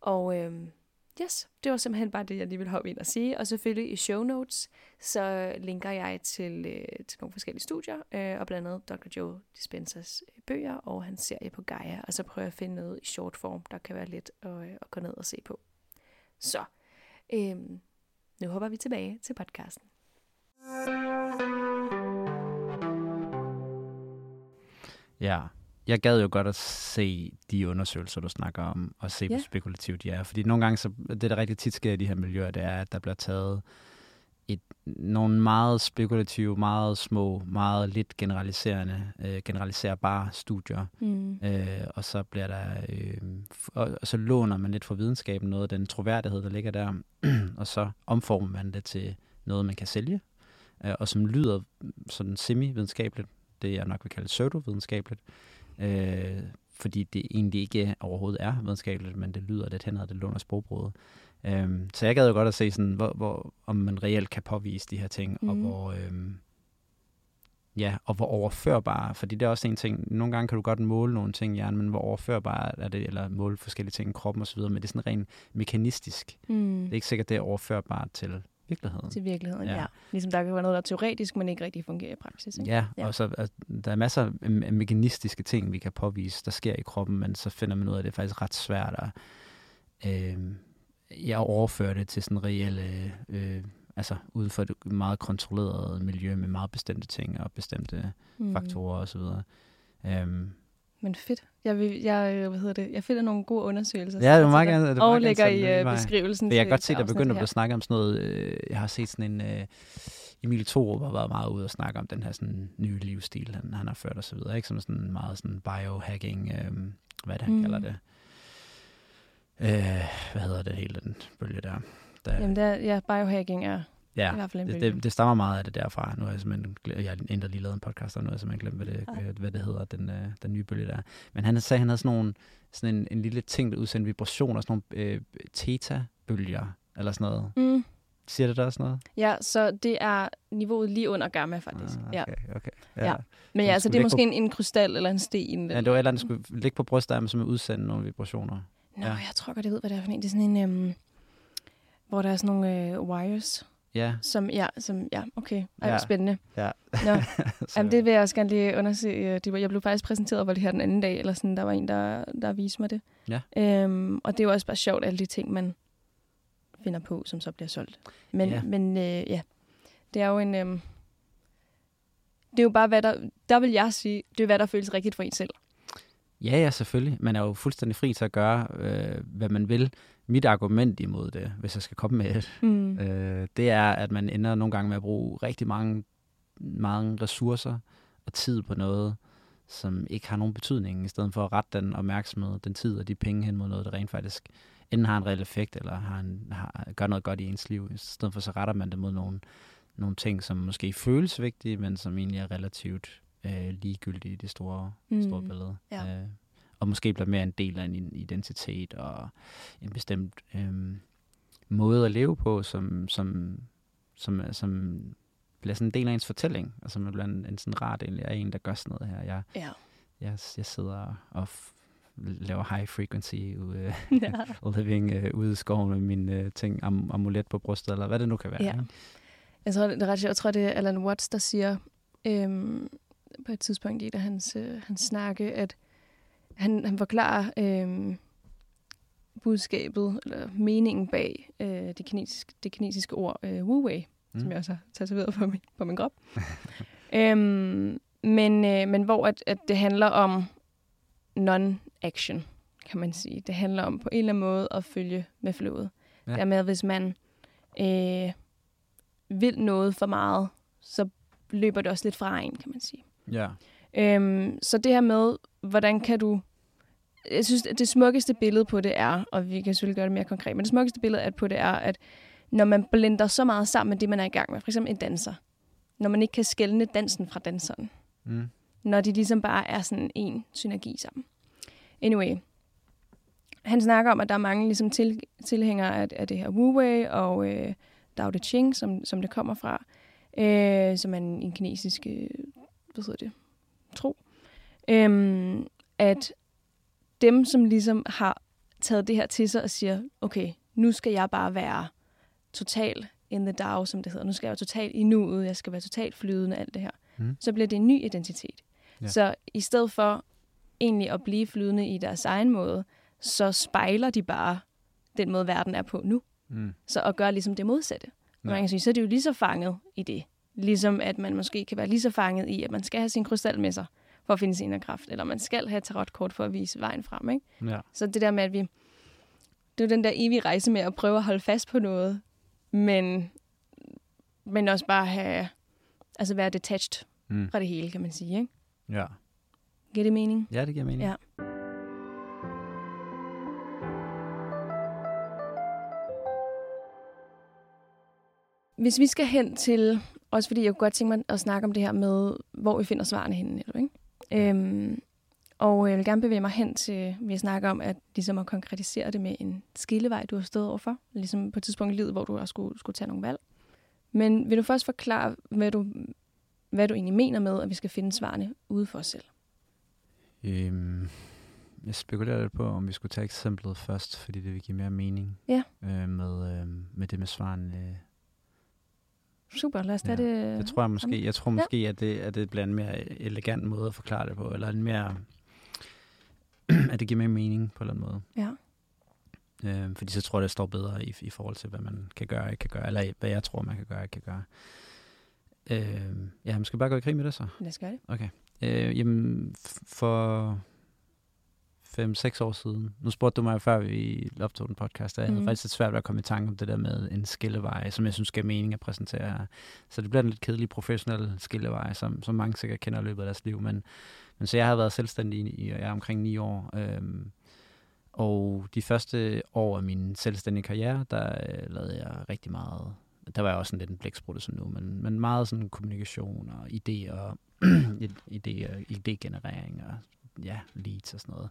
Og øh, yes, det var simpelthen bare det, jeg lige ville hoppe ind og sige. Og selvfølgelig i show notes, så linker jeg til, øh, til nogle forskellige studier, øh, og blandt andet Dr. Joe Dispensers øh, bøger og hans serie på Gaia. Og så prøver jeg at finde noget i short form, der kan være let at, øh, at gå ned og se på. Så, øh, nu hopper vi tilbage til podcasten. Ja, jeg gad jo godt at se de undersøgelser, du snakker om, og se, hvor ja. spekulativt de er. Fordi nogle gange, så, det der rigtig tit sker i de her miljøer, det er, at der bliver taget et, nogle meget spekulative, meget små, meget lidt generaliserende, øh, generaliserbare studier. Mm. Øh, og så bliver der, øh, og, og så låner man lidt fra videnskaben noget af den troværdighed, der ligger der, og så omformer man det til noget, man kan sælge, øh, og som lyder sådan semi-videnskabeligt, det jeg nok vil kalde pseudo-videnskabeligt, øh, fordi det egentlig ikke overhovedet er videnskabeligt, men det lyder lidt hen ad det låner sprogbruget. Øhm, så jeg gad jo godt at se, sådan, hvor, hvor, om man reelt kan påvise de her ting, mm. og Mhm. hvor... Øhm, Ja, og hvor overførbare, fordi det er også en ting, nogle gange kan du godt måle nogle ting i hjernen, men hvor overførbare er det, eller måle forskellige ting i kroppen osv., men det er sådan rent mekanistisk. Mm. Det er ikke sikkert, det er overførbart til virkeligheden. Til virkeligheden, ja. Ja. ja. Ligesom der kan være noget, der er teoretisk, men ikke rigtig fungerer i praksis. Ikke? Ja, Ja. og så altså, der er masser af me- mekanistiske ting, vi kan påvise, der sker i kroppen, men så finder man ud af, at det er faktisk ret svært at øh, jeg overfører det til sådan reelle, øh, altså uden for et meget kontrolleret miljø med meget bestemte ting og bestemte Mm. faktorer osv. Øhm, Men fedt. Jeg, vil, jeg, øh, hvad hedder det? jeg finder nogle gode undersøgelser. Ja, det til vil meget gerne- det vil Og lægger i uh, beskrivelsen Men jeg kan til- godt se, til der begynder at blive snakket om sådan noget, øh, jeg har set sådan en, øh, Emil Thorup har været meget ude og snakke om den her sådan nye livsstil, han, han har ført og så videre, ikke? Som sådan meget sådan biohacking, øh, hvad det, han Mm. kalder det? Øh, hvad hedder det hele den bølge der? der. Jamen, der, ja, biohacking er ja, i hvert fald en det, det, det stammer meget af det derfra. Nu har jeg simpelthen glemt, jeg endda lige lavet en podcast, og nu har jeg simpelthen glemt, hvad det, Ja. hvad det hedder, den, øh, den nye bølge der. Men han sagde, han havde sådan, nogle, sådan en, en lille ting, der udsendte vibrationer, sådan nogle øh, theta-bølger, eller sådan noget. Mm. Siger det der også noget? Ja, så det er niveauet lige under gamma, faktisk. Ah, ja. okay, okay. Ja. Men ja, altså, det er måske en, en krystal eller en sten. Ja, det var et eller andet, skulle ligge på brystet som udsende nogle vibrationer. Nå, ja. jeg tror godt, jeg ved, hvad det er for en. Det er sådan en, øhm, hvor der er sådan nogle øh, wires, Ja, som, ja, som, ja, okay. Ej, Ja. spændende. ja. Nå, Jamen, det vil jeg også gerne lige undersøge. Det var, jeg blev faktisk præsenteret for det her den anden dag, eller sådan, der var en, der, der viste mig det. Ja. Øhm, og det er jo også bare sjovt, alle de ting, man finder på, som så bliver solgt. Men, Ja. men øh, ja, det er jo en... Øhm, det er jo bare, hvad der... Der vil jeg sige, det er, hvad der føles rigtigt for en selv. Ja, ja, selvfølgelig. Man er jo fuldstændig fri til at gøre, øh, hvad man vil. Mit argument imod det, hvis jeg skal komme med et, Mm. øh, det er, at man ender nogle gange med at bruge rigtig mange, mange ressourcer og tid på noget, som ikke har nogen betydning, i stedet for at rette den opmærksomhed, den tid og de penge hen mod noget, der rent faktisk enten har en reel effekt, eller har en, har, gør noget godt i ens liv. I stedet for så retter man det mod nogle, nogle ting, som måske føles vigtige, men som egentlig er relativt øh, ligegyldige i det store, mm. store billede. Ja. Øh, og måske bliver mere en del af en identitet og en bestemt øh, måde at leve på, som, som, som, som bliver sådan en del af ens fortælling, og som bliver en, en sådan rar del af en, der gør sådan noget her. Jeg, Ja. jeg, jeg sidder og laver high frequency uh, ja. living uh, ude i skoven med min uh, ting, am, amulet på brystet, eller hvad det nu kan være. Ja. ikke? Jeg tror, det er ret. Jeg tror, det er Alan Watts, der siger øhm, på et tidspunkt i et af hans, øh, hans snakke, at han, han forklarer øhm, budskabet, eller meningen bag øh, det, kinesiske, det kinesiske ord øh, Wu Wei, mm. som jeg også har tatoveret på min, på min krop. øhm, men, øh, men hvor at, at det handler om non-action, kan man sige. Det handler om på en eller anden måde at følge med flowet. Ja. Dermed, hvis man øh, vil noget for meget, så løber det også lidt fra en, kan man sige. Ja. Øhm, så det her med, hvordan kan du... Jeg synes, at det smukkeste billede på det er, og vi kan selvfølgelig gøre det mere konkret, men det smukkeste billede på det er, at når man blender så meget sammen med det, man er i gang med, eksempel en danser, når man ikke kan skelne dansen fra danseren, Mm. når de ligesom bare er sådan en synergi sammen. Anyway, han snakker om, at der er mange ligesom til, tilhængere af, af det her Wu Wei og øh, Dao De Ching, som, som det kommer fra, øh, som er en, en kinesisk øh, hvad hedder det, tro. Øhm, at dem, som ligesom har taget det her til sig og siger, okay, nu skal jeg bare være total in the Dao, som det hedder. Nu skal jeg være total i nuet, jeg skal være totalt flydende, alt det her. Mm. Så bliver det en ny identitet. Ja. Så i stedet for egentlig at blive flydende i deres egen måde, så spejler de bare den måde, verden er på nu. Mm. Så at gøre ligesom det modsatte. Ja. Ja. Man kan sige, så er det jo lige så fanget i det. Ligesom at man måske kan være lige så fanget i, at man skal have sin krystal med sig for at finde sin inderkraft, eller man skal have tarotkort for at vise vejen frem. Ikke? Ja. Så det der med, at vi... Det er den der evige rejse med at prøve at holde fast på noget, men, men også bare have... Altså være detached Mm. fra det hele, kan man sige. Ikke? ja. Giver det mening? Ja, det giver mening. Ja. Hvis vi skal hen til, også fordi jeg kunne godt tænke mig at snakke om det her med, hvor vi finder svarene henne netop, ikke? Øhm, Og jeg vil gerne bevæge mig hen til, vi snakker om, at ligesom at konkretisere det med en skillevej, du har stået overfor. Ligesom på et tidspunkt i livet, hvor du har skulle, skulle tage nogle valg. Men vil du først forklare, hvad du, hvad du egentlig mener med, at vi skal finde svarene ude for os selv? Øhm, jeg spekulerer lidt på, om vi skulle tage eksemplet først, fordi det vil give mere mening Ja. øh, med, øh, med det med svarene. Øh, Super, lad os tage Ja, det. Det tror jeg måske. Jeg tror Ja. måske, at, det, at det bliver en mere elegant måde at forklare det på, eller en mere, at det giver mere mening på en eller anden måde. Ja. Øh, fordi så tror jeg, det står bedre i, i forhold til, hvad man kan gøre og ikke kan gøre, eller hvad jeg tror, man kan gøre og ikke kan gøre. Øh, ja, man skal bare gå i krig med det så. Lad os gøre det. Okay. Øh, jamen, for 5-6 år siden, nu spurgte du mig før vi optog den podcast, og jeg havde Mhm. faktisk lidt svært ved at komme i tanke om det der med en skillevej, som jeg synes giver mening at præsentere her. Så det bliver en lidt kedelig professionel skillevej, som, som mange sikkert kender i løbet af deres liv. Men, men så jeg har været selvstændig i, i jeg er omkring 9 år, øhm, og de første år af min selvstændige karriere, der øh, lavede jeg rigtig meget der var jeg også sådan lidt en blæksprutte som nu, men, men meget sådan kommunikation og idéer, idéer, idégenerering og ja, leads og sådan noget.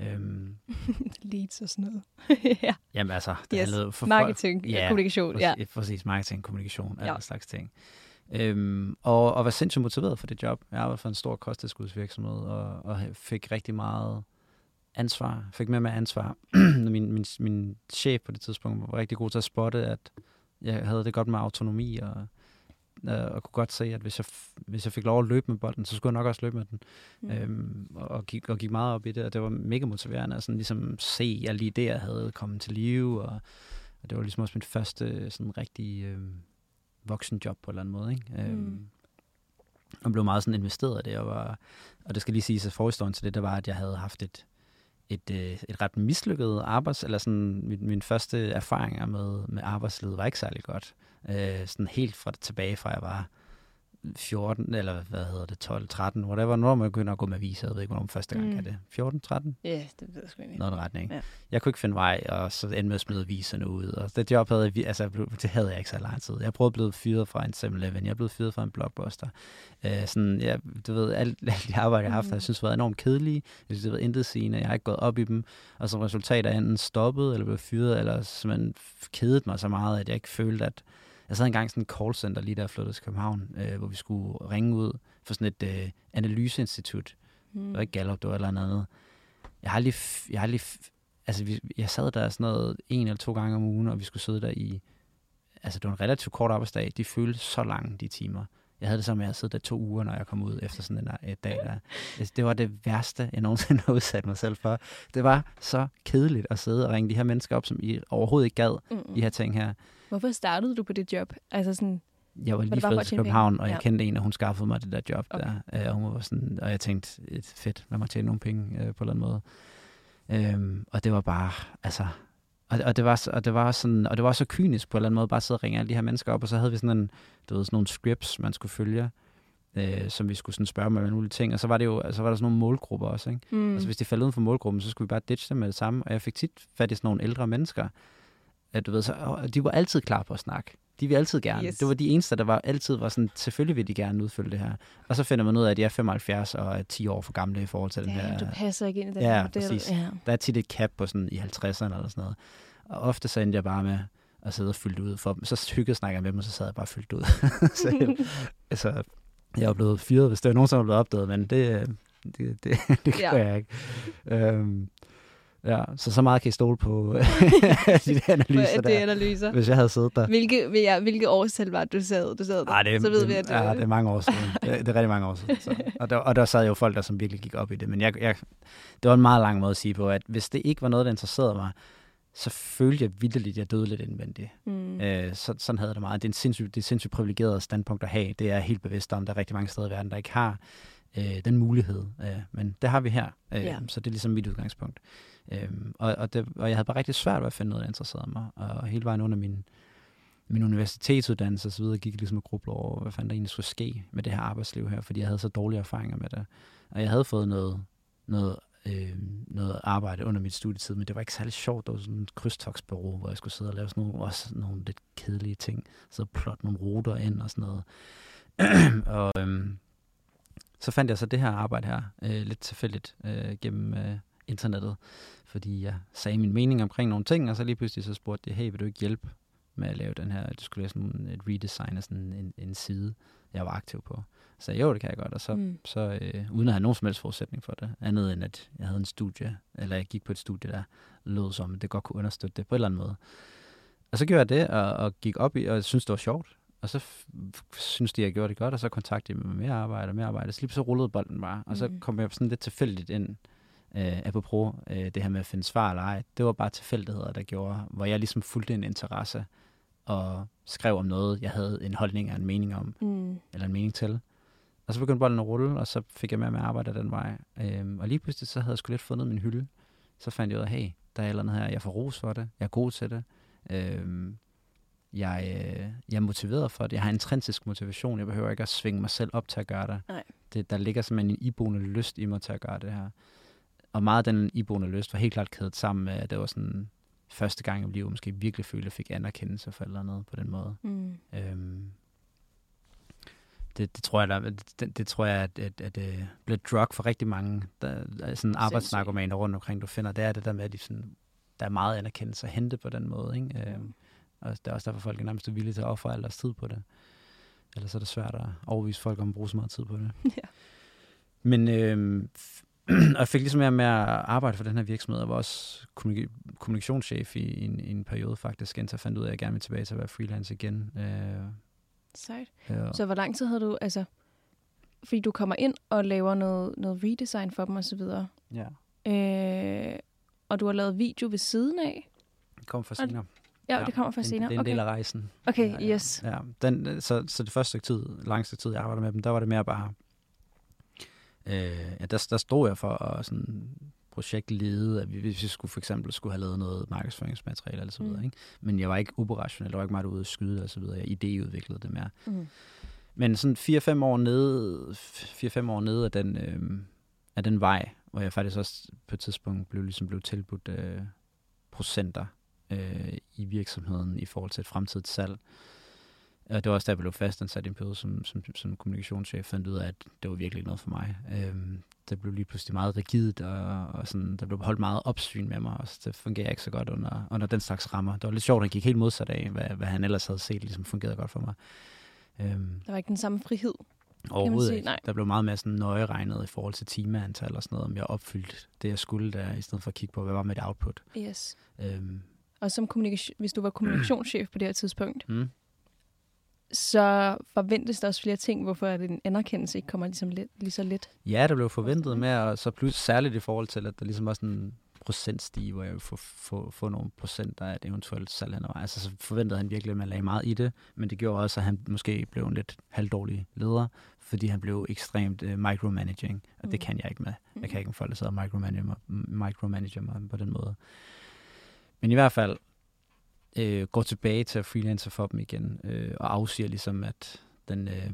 Øhm, Leads og sådan noget. ja. jamen altså, det Yes. handlede for Marketing, Ja, kommunikation. Ja. Præcis, præcis marketing, kommunikation, alle Ja. slags ting. Øhm, og, og var sindssygt motiveret for det job. Jeg arbejdede for en stor kosttilskudsvirksomhed, og, og fik rigtig meget ansvar. Fik med med ansvar. min, min, min chef på det tidspunkt var rigtig god til at spotte, at jeg havde det godt med autonomi, og, øh, og kunne godt se, at hvis jeg, hvis jeg fik lov at løbe med bolden, så skulle jeg nok også løbe med den. Mm. Øhm, og, og, gik, og gik meget op i det, og det var mega motiverende at sådan ligesom se alle de idéer, jeg havde kommet til live, og, og det var ligesom også min første sådan rigtig øhm, voksenjob på en eller anden måde. Ikke? Øhm, Mm. og blev meget sådan investeret i det, og, var, og det skal lige siges, at forhistorien til det, der var, at jeg havde haft et, et, øh, et ret mislykket arbejds, eller sådan min, min første erfaringer med, med arbejdslivet var ikke særlig godt. Øh, sådan helt fra tilbage fra jeg var 14, eller hvad hedder det, 12, 13, whatever, når man begynder at gå med aviser, jeg ved ikke, hvornår første gang Mm. mm. kan det. 14, 13? Ja, det ved jeg sgu ikke. Noget retning. Ja. Jeg kunne ikke finde vej, og så endte med at smide viserne ud. Og det job havde jeg, altså, det havde jeg ikke så lang tid. Jeg prøvede at blive fyret fra en 7-Eleven. Jeg blev fyret fra en Blockbuster. Øh, sådan, ja, du ved, alt, alt de arbejde, jeg har haft, har jeg synes, har været enormt kedelige. Jeg synes, det har været intet sigende. Jeg har ikke gået op i dem. Og som resultat er enten stoppet, eller blev fyret, eller simpelthen kedet mig så meget, at jeg ikke følte, at... Jeg sad engang i sådan et callcenter lige jeg flyttede til København, øh, hvor vi skulle ringe ud for sådan et øh, analyseinstitut, Mm. det var ikke Gallup, det var eller andet. Jeg har lige, jeg har lige, altså vi, jeg sad der sådan noget en eller to gange om ugen, og vi skulle sidde der i, altså det var en relativt kort arbejdsdag. De føltes så lange, de timer. Jeg havde det som, at jeg sad der to uger, når jeg kom ud efter sådan en et dag. Der. Altså, Det var det værste, jeg nogensinde har udsat mig selv for. Det var så kedeligt at sidde og ringe de her mennesker op, som I overhovedet ikke gad Mm. de her ting her. Hvorfor startede du på det job? Altså sådan, Jeg var lige for flyttet til København, og jeg Ja. kendte en, og hun skaffede mig det der job Okay. der. Øh, og, hun var sådan, og jeg tænkte, et fedt, lad mig tjene nogle penge øh, på en eller anden måde. Øhm, og det var bare, altså, og, og, det var, så- og det var sådan, og det var så kynisk på en eller anden måde, bare sidde og ringe alle de her mennesker op, og så havde vi sådan en, du ved, sådan nogle scripts, man skulle følge, øh, som vi skulle sådan spørge med alle mulige ting, og så var det jo, altså var der sådan nogle målgrupper også, ikke? mm. Altså hvis de faldt uden for målgruppen, så skulle vi bare ditche dem med det samme. Og jeg fik tit fat i sådan nogle ældre mennesker. At du ved, så, de var altid klar på at snakke. De ville altid gerne. Yes. Det var de eneste, der var altid var sådan, selvfølgelig vil de gerne udfylde det her. Og så finder man ud af, at de er 75 og er 10 år for gamle i forhold til den ja, her. du passer ikke ind i den Ja, her model. præcis. Ja. Der er tit et cap på sådan i 50'erne eller sådan noget. Og ofte så endte jeg bare med at sidde og fylde ud for dem. Så hyggede snakker jeg med dem, og så sad jeg bare og fyldte ud. så jeg, altså, jeg var blevet fyret, hvis det var nogen, som var blevet opdaget, men det, øh, det, det, det Ja. gør jeg ikke. Øhm, ja, så så meget kan I stole på de der analyser det er der, analyser. hvis jeg havde siddet der. Hvilke, vil jeg, hvilke årstal var du sad, du sad der? Ej, det, er- så ved vi, at det, ja, det er mange år siden. Det, det er rigtig mange år siden. Så. Og, der, og der sad jo folk, der som virkelig gik op i det. Men jeg, jeg, det var en meget lang måde at sige på, at hvis det ikke var noget, der interesserede mig, så følte jeg vildt, at jeg døde lidt indvendigt. mm. Øh, så, sådan havde jeg det meget. Det er en sindssygt, det er et sindssygt privilegeret standpunkt at have. Det er jeg helt bevidst om. Der er rigtig mange steder i verden, der ikke har øh, den mulighed. Øh, men det har vi her. Øh, Ja. Så det er ligesom mit udgangspunkt. Øhm, og, og, det, og jeg havde bare rigtig svært ved at finde noget, der interesserede mig. Og hele vejen under min, min universitetsuddannelse osv. så videre, gik jeg ligesom og grublede over, hvad fanden der egentlig skulle ske med det her arbejdsliv her, fordi jeg havde så dårlige erfaringer med det. Og jeg havde fået noget, noget, øh, noget arbejde under mit studietid, men det var ikke særlig sjovt. Det var sådan et krydstogsbureau, hvor jeg skulle sidde og lave sådan nogle, også nogle lidt kedelige ting. Så plotte nogle ruter ind og sådan noget. og, øhm, så fandt jeg så det her arbejde her, øh, lidt tilfældigt øh, gennem øh, internettet, fordi jeg sagde min mening omkring nogle ting, og så lige pludselig så spurgte de, hey, vil du ikke hjælpe med at lave den her, du skulle lave sådan et redesign af sådan en, en side, jeg var aktiv på. Så sagde, jo, det kan jeg godt, og så, mm. så øh, uden at have nogen som helst forudsætning for det, andet end at jeg havde en studie, eller jeg gik på et studie, der lød som, at det godt kunne understøtte det på en eller anden måde. Og så gjorde jeg det, og, og gik op i, og jeg synes det var sjovt. Og så synes de, at jeg gjorde det godt, og så kontaktede de mig med mere arbejde og mere arbejde. Så lige så rullede bolden bare, og så mm. kom jeg sådan lidt tilfældigt ind, øh, apropos øh, det her med at finde svar eller ej. Det var bare tilfældigheder, der gjorde, hvor jeg ligesom fulgte en interesse og skrev om noget, jeg havde en holdning og en mening om, mm. eller en mening til. Og så begyndte bolden at rulle, og så fik jeg med med at arbejde den vej. Øhm, og lige pludselig så havde jeg sgu lidt fundet min hylde. Så fandt jeg ud af, hey, der er et eller andet her, jeg får ros for det, jeg er god til det. Øhm, jeg, øh, jeg er motiveret for det. Jeg har intrinsisk motivation. Jeg behøver ikke at svinge mig selv op til at gøre det. Nej. det der ligger simpelthen en iboende lyst i mig til at gøre det her. Og meget af den iboende lyst var helt klart kædet sammen med, at det var sådan første gang i mit liv, måske virkelig følte, at jeg fik anerkendelse for eller noget på den måde. Mm. Øhm, det, det tror jeg, der, det, det tror jeg, at, at, at, at uh, bliver drug for rigtig mange der, sådan arbejdsnarkomaner rundt omkring, du finder, det er det der med, at de sådan, der er meget anerkendelse at hente på den måde. Ikke? Mm. Øhm, og det er også derfor, folk er nærmest villige til at ofre al deres tid på det. Ellers er det svært at overvise folk om at bruge så meget tid på det. Ja. Men øhm, og jeg fik ligesom mere med at arbejde for den her virksomhed. Jeg var også kommunikationschef i, i, en, i en periode faktisk, indtil jeg fandt ud af, at jeg gerne ville tilbage til at være freelance igen. Øh, Sejt. Ja. Så hvor lang tid havde du, altså, fordi du kommer ind og laver noget, noget redesign for dem osv. Ja. Øh, og du har lavet video ved siden af? Det kom for senere. Ja, ja, det kommer først senere. Det er en okay. del af rejsen. Okay, ja, yes. Ja, den, så, så det første stykke tid, langste tid, jeg arbejdede med dem, der var det mere bare... Øh, ja, der, der stod jeg for at sådan projektlede, at vi, hvis vi skulle for eksempel skulle have lavet noget markedsføringsmateriale eller så videre, mm. ikke? Men jeg var ikke operationel, der var ikke meget ude at skyde og så videre. Jeg idéudviklede det mere. Mm. Men sådan 4-5 år nede, 4-5 år nede af den, øh, af den vej, hvor jeg faktisk også på et tidspunkt blev, ligesom blev tilbudt øh, procenter øh, i virksomheden i forhold til et fremtidigt salg. Og det var også der, jeg blev fastansat i en periode som, som, som kommunikationschef, fandt ud af, at det var virkelig noget for mig. Øhm, det blev lige pludselig meget rigidt, og, og sådan, der blev holdt meget opsyn med mig, og det fungerer ikke så godt under, under den slags rammer. Det var lidt sjovt, at han gik helt modsat af, hvad, hvad han ellers havde set, ligesom fungerede godt for mig. Øhm, der var ikke den samme frihed? Overhovedet sige. Nej. Der blev meget mere sådan nøje regnet i forhold til timeantal og sådan noget, om jeg opfyldte det, jeg skulle der, i stedet for at kigge på, hvad var mit output. Yes. Øhm, og som kommunikation, hvis du var kommunikationschef på det her tidspunkt, mm. Så forventes der også flere ting, hvorfor det en anerkendelse ikke kommer ligesom lidt, lige så let. Ja, der blev forventet med, og så plus særligt i forhold til, at der ligesom også en procentstige, hvor jeg vil få, få, få nogle procenter af et eventuelt salg hen Altså, så forventede han virkelig, at man lagde meget i det, men det gjorde også, at han måske blev en lidt halvdårlig leder, fordi han blev ekstremt uh, micromanaging, og mm. det kan jeg ikke med. Jeg kan mm. ikke med folk, der sidder og micromanager micromanager mig på den måde. Men i hvert fald øh, går tilbage til at freelance for dem igen, øh, og afsiger ligesom, at den, øh,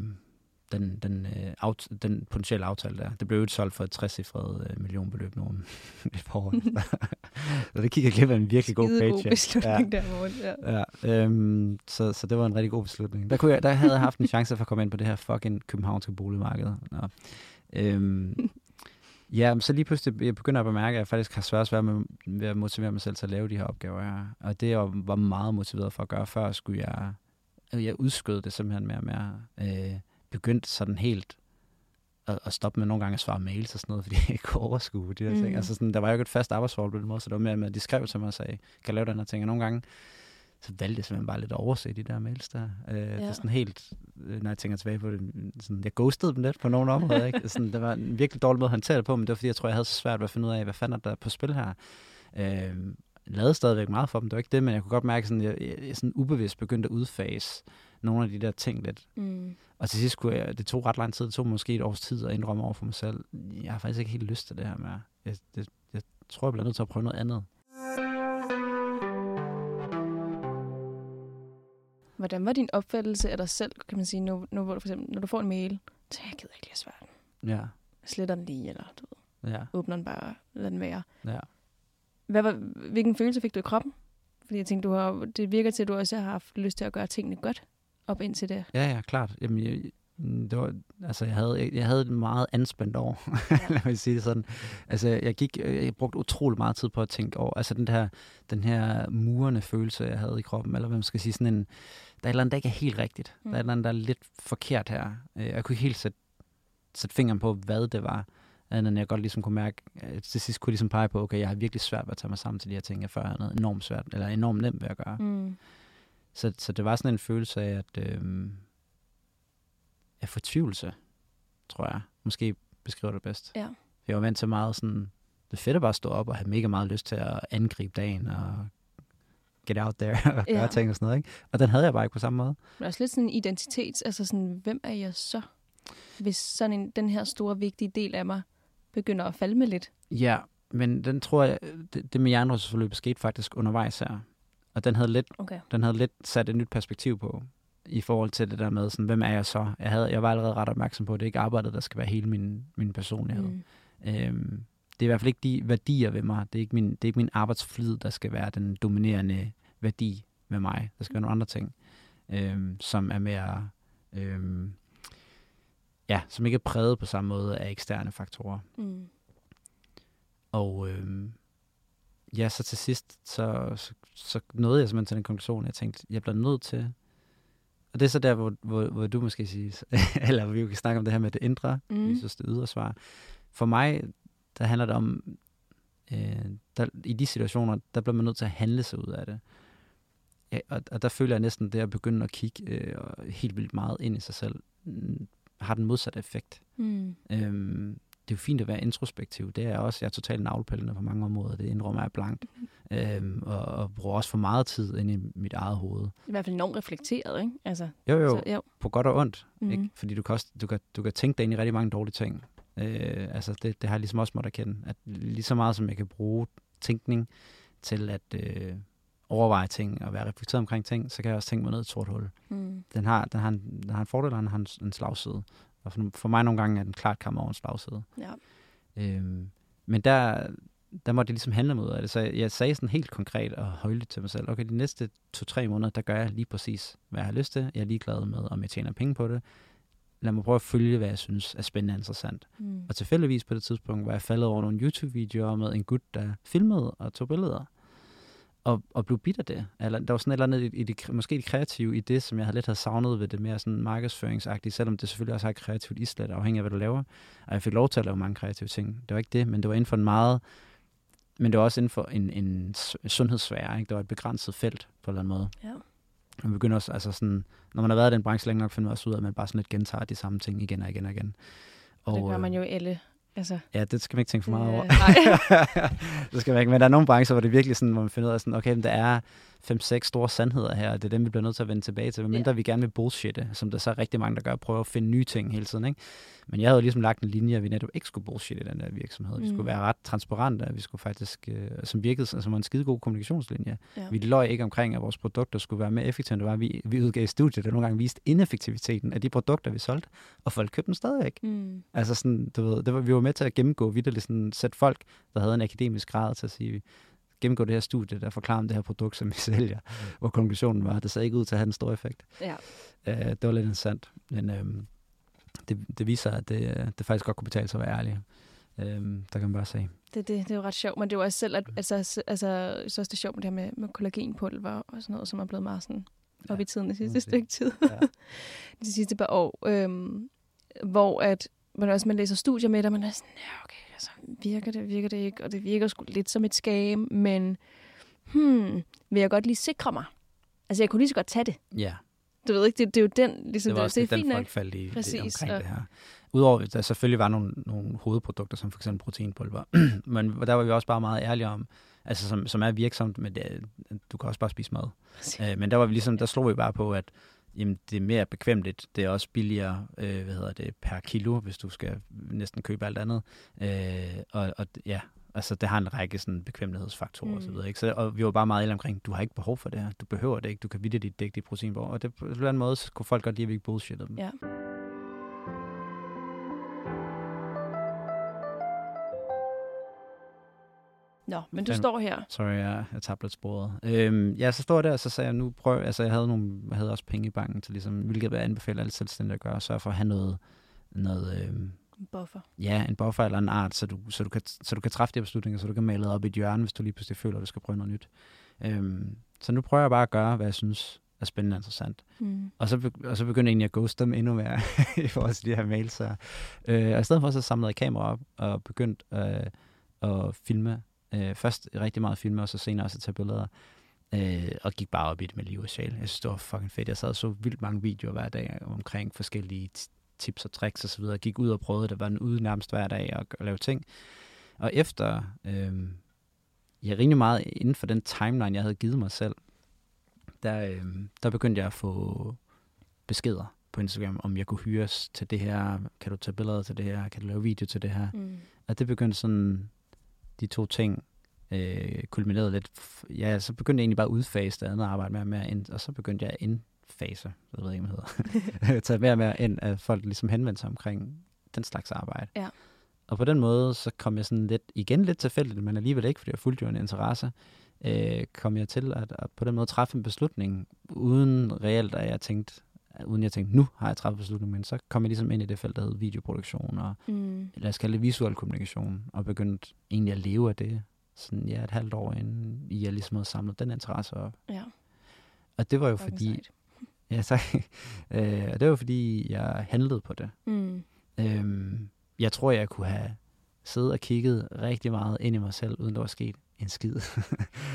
den, den, øh, out, den potentielle aftale der, det blev jo solgt for et 60 øh, millionbeløb nogen et par år Så det kigger glip af en virkelig god paycheck. god beslutning ja. der, morgen. Ja. ja øhm, så, så det var en rigtig god beslutning. Der, kunne jeg, der havde jeg haft en chance for at komme ind på det her fucking københavnske boligmarked. Nå. Øhm, Ja, så lige pludselig jeg begynder at bemærke, at jeg faktisk har svært ved, med, ved at motivere mig selv til at lave de her opgaver her. Og det, jeg var meget motiveret for at gøre før, skulle jeg... Jeg udskød det simpelthen mere og mere. Øh, begyndte sådan helt at, at stoppe med nogle gange at svare mails og sådan noget, fordi jeg ikke kunne overskue de der mm. ting. Altså sådan, der var jo ikke et fast arbejdsforhold på den måde, så det var mere med, at de skrev til mig og sagde, kan jeg lave den her ting? Og nogle gange, så valgte jeg simpelthen bare lidt at overse de der mails der. Øh, ja. Det er sådan helt, øh, når jeg tænker tilbage på det, sådan, jeg ghostede dem lidt på nogle områder. ikke? Sådan, det var en virkelig dårlig måde at håndtere det på, men det var fordi, jeg tror, jeg havde så svært ved at finde ud af, hvad fanden er der på spil her. Øh, lavede stadigvæk meget for dem, det var ikke det, men jeg kunne godt mærke, at jeg, jeg, sådan ubevidst begyndte at udfase nogle af de der ting lidt. Mm. Og til sidst kunne jeg, det tog ret lang tid, det tog måske et års tid at indrømme over for mig selv. Jeg har faktisk ikke helt lyst til det her med, jeg, det, jeg tror, jeg bliver nødt til at prøve noget andet. Hvordan var din opfattelse af dig selv, kan man sige, nu, nu for eksempel, når du får en mail, så jeg gider ikke lige at svare den. Ja. Sletter den lige, eller du ved, ja. åbner den bare, lad den være. Ja. Hvad var, hvilken følelse fik du i kroppen? Fordi jeg tænkte, du har, det virker til, at du også har haft lyst til at gøre tingene godt op indtil det. Ja, ja, klart. Jamen, jeg, Det var, altså, jeg havde, jeg havde et meget anspændt år, Ja. lad mig sige det sådan. Altså, jeg gik, jeg brugte utrolig meget tid på at tænke over, altså den her, den her murende følelse, jeg havde i kroppen, eller hvad man skal sige, sådan en, der er et eller andet, der ikke er helt rigtigt. Mm. Der er et eller andet, der er lidt forkert her. Øh, Jeg kunne ikke helt sætte, sætte fingeren på, hvad det var, andet end jeg godt ligesom kunne mærke, øh, til sidst kunne jeg ligesom pege på, okay, jeg har virkelig svært ved at tage mig sammen til de her ting, jeg før havde enormt svært, eller enormt nemt ved at gøre. Mm. Så, så det var sådan en følelse af, at øh, af fortvivlelse, tror jeg. Måske beskriver det bedst. Ja. Jeg var vant til meget sådan, det er fedt at bare stå op og have mega meget lyst til at angribe dagen og get out there og gøre Ja. ting og sådan noget. Ikke? Og den havde jeg bare ikke på samme måde. Men også lidt sådan en identitet, altså sådan, hvem er jeg så? Hvis sådan en, den her store, vigtige del af mig begynder at falme lidt. Ja, men den tror jeg, det, det med jernrystelsesforløbet skete faktisk undervejs her. Og den havde lidt Okay. den havde lidt sat et nyt perspektiv på, i forhold til det der med, sådan, hvem er jeg så? Jeg, havde, jeg var allerede ret opmærksom på, at det er ikke arbejdet, der skal være hele min, min personlighed. Mm. Øhm, det er i hvert fald ikke de værdier ved mig. Det er ikke min, det er ikke min arbejdsflid, der skal være den dominerende værdi ved mig. Der skal være nogle andre ting, øhm, som er mere... Øhm, ja, som ikke er præget på samme måde af eksterne faktorer. Mm. Og øhm, ja, så til sidst, så, så, så nåede jeg simpelthen til den konklusion, jeg tænkte, jeg bliver nødt til, og det er så der, hvor, hvor, hvor du måske siger, eller vi jo kan snakke om det her med det indre, mm. Mm. det ydre svar. For mig, der handler det om, øh, der, i de situationer, der bliver man nødt til at handle sig ud af det. Ja, og, og der føler jeg næsten, det at begynde at kigge øh, og helt vildt meget ind i sig selv, mm, har den modsatte effekt. Mm. Øhm, det er jo fint at være introspektiv. Det er jeg også. Jeg er totalt navlepillende på mange områder. Det indrømmer jeg blankt. Øhm, og, og bruger også for meget tid ind i mit eget hoved. I hvert fald enormt reflekteret, ikke? Altså, Jo, jo. Så, jo. På godt og ondt. Mhm. Mm. Ikke? Fordi du kan, også, du, kan, du kan tænke dig ind i rigtig mange dårlige ting. Øh, altså det, det har jeg ligesom også måttet erkende. At lige så meget som jeg kan bruge tænkning til at øh, overveje ting og være reflekteret omkring ting, så kan jeg også tænke mig ned i et sort hul. Mm. Den har, den har, en, den har en fordel, og den har en, en slagside. Og for, for mig nogle gange er den klart kammer over en slagside. Ja. Øhm, men der, der måtte jeg ligesom handle mod det. Så jeg, jeg sagde sådan helt konkret og højligt til mig selv, okay, de næste to-tre måneder, der gør jeg lige præcis, hvad jeg har lyst til. Jeg er ligeglad med, om jeg tjener penge på det. Lad mig prøve at følge, hvad jeg synes er spændende og interessant. Mm. Og tilfældigvis på det tidspunkt var jeg faldet over nogle YouTube-videoer med en gut, der filmede og tog billeder. Og, og blev bidt af det. Eller, der var sådan et eller andet i, i det, måske det kreative i det, som jeg havde lidt havde savnet ved det mere sådan markedsføringsagtige, selvom det selvfølgelig også har et kreativt islet, afhængig af, hvad du laver. Og jeg fik lov til at lave mange kreative ting. Det var ikke det, men det var inden for en meget... Men det var også inden for en, en sundhedssfære. Ikke? Det var et begrænset felt på en eller anden måde. Ja. Man begynder også, altså sådan, når man har været i den branche længe nok, finder man også ud af, at man bare sådan lidt gentager de samme ting igen og igen og igen. Og det gør øh, man jo i alle. Altså, Ja, det skal man ikke tænke for meget øh, over. nej. det skal man ikke. Men der er nogle brancher, hvor det virkelig sådan, hvor man finder ud af, sådan, okay, men der er fem-seks store sandheder her, og det er dem, vi bliver nødt til at vende tilbage til, medmindre Ja. vi gerne vil bullshitte, som der så er rigtig mange, der gør, prøver at finde nye ting hele tiden. Ikke? Men jeg havde ligesom lagt en linje, at vi netop ikke skulle bullshitte i den der virksomhed. Vi Mm. skulle være ret transparente, vi skulle faktisk, øh, som virkede som altså, en skide god kommunikationslinje. Ja. Vi løj ikke omkring, at vores produkter skulle være mere effektive, end det var. Vi, vi udgav studier, der nogle gange viste ineffektiviteten af de produkter, vi solgte, og folk købte dem stadigvæk. Mm. Altså sådan, du ved, det var, vi var med til at gennemgå vidderligt sådan, sætte folk, der havde en akademisk grad til at sige, gennemgå det her studie, der forklarer om det her produkt, som vi sælger, hvor konklusionen var, at det så ikke ud til at have en stor effekt. Ja. Uh, det var lidt interessant, men øhm, det, det viser, at det, øh, det faktisk godt kunne betale sig at være ærlig. Øhm, der kan man bare se. Det, det, det er jo ret sjovt, men det er jo også selv, at, altså, s- altså, jeg synes også det er sjovt med det her med, med kollagenpulver og sådan noget, som er blevet meget sådan op i tiden det sidste det- stykke tid. Ja. de sidste par år. Øhm, hvor at man også man læser studier med det, og man er sådan, ja okay, altså, virker det, virker det ikke, og det virker sgu lidt som et scam, men hmm, vil jeg godt lige sikre mig? Altså, jeg kunne lige så godt tage det. ja, Du ved ikke, det, det er jo den, ligesom, det var også det, det, er den folk faldt i det, Præcis, omkring og- det her. Udover at der selvfølgelig var nogle, nogle hovedprodukter, som for eksempel proteinpulver, men der var vi også bare meget ærlige om, altså som, som er virksomt, men det, du kan også bare spise mad. Øh, men der var vi ligesom, der slog vi bare på, at jamen, det er mere bekvemmeligt, det er også billigere, øh, hvad hedder det, per kilo, hvis du skal næsten købe alt andet. Øh, og, og ja, altså det har en række sådan bekvemmelighedsfaktorer Mm. mm. og så videre. Ikke? Så, og vi var bare meget omkring, du har ikke behov for det her, du behøver det ikke, du kan vidde dit dække dit proteinbord. Og det, på en eller anden måde, så kunne folk godt lide, at vi ikke bullshittede dem. Ja. Nå, men du Fem. står her. Sorry, jeg, jeg tabte lidt sporet. Øhm, ja, så står jeg der, og så sagde jeg, nu prøv, altså jeg havde, nogle, jeg havde også penge i banken til ligesom, hvilket jeg anbefaler alle selvstændige at gøre, sørge for at have noget, noget øhm, Buffer. ja, en buffer eller en art, så du, så du, kan, så du kan træffe de her beslutninger, så du kan male op i et hjørne, hvis du lige pludselig føler, at du skal prøve noget nyt. Øhm, så nu prøver jeg bare at gøre, hvad jeg synes er spændende og interessant. Mm. Og så, og så begyndte jeg egentlig at ghoste dem endnu mere i forhold til de her mails. Så, øh, og i stedet for så samlede jeg kamera op og begyndte øh, at filme. Øh, først rigtig meget filme, og så senere også at tage billeder. Øh, og gik bare op i det med liv og sjæl. Jeg synes, det var fucking fedt. Jeg sad og så vildt mange videoer hver dag omkring forskellige tips og tricks osv. Jeg gik ud og prøvede det. var en ude nærmest hver dag og, og lave ting. Og efter, øh, ja, rimelig meget inden for den timeline, jeg havde givet mig selv, der, øh, der begyndte jeg at få beskeder på Instagram, om jeg kunne hyres til det her, kan du tage billeder til det her, kan du lave video til det her. Mm. Og det begyndte sådan, de to ting øh, kulminerede lidt. Ja, så begyndte jeg egentlig bare at udfase det andet arbejde mere og mere ind, og så begyndte jeg at indfase, jeg ved ikke, hvad det hedder, tage mere og mere ind, at folk ligesom henvendte sig omkring den slags arbejde. Ja. Og på den måde, så kom jeg sådan lidt, igen lidt tilfældigt, men alligevel ikke, fordi jeg fulgte jo en interesse, øh, kom jeg til at, at på den måde træffe en beslutning, uden reelt, at jeg tænkte, uden jeg tænkte, nu har jeg træffet beslutning, men så kom jeg ligesom ind i det felt, der hed videoproduktion, og Mm. lad os kalde det visuel kommunikation, og begyndte egentlig at leve af det, sådan ja, et halvt år inden I jeg ligesom havde samlet den interesse op. Ja, Og det var jo fucking fordi, sejt. ja, tak. øh, og det var fordi, jeg handlede på det. Mm. Øhm, jeg tror, jeg kunne have siddet og kigget rigtig meget ind i mig selv, uden der var sket en skid.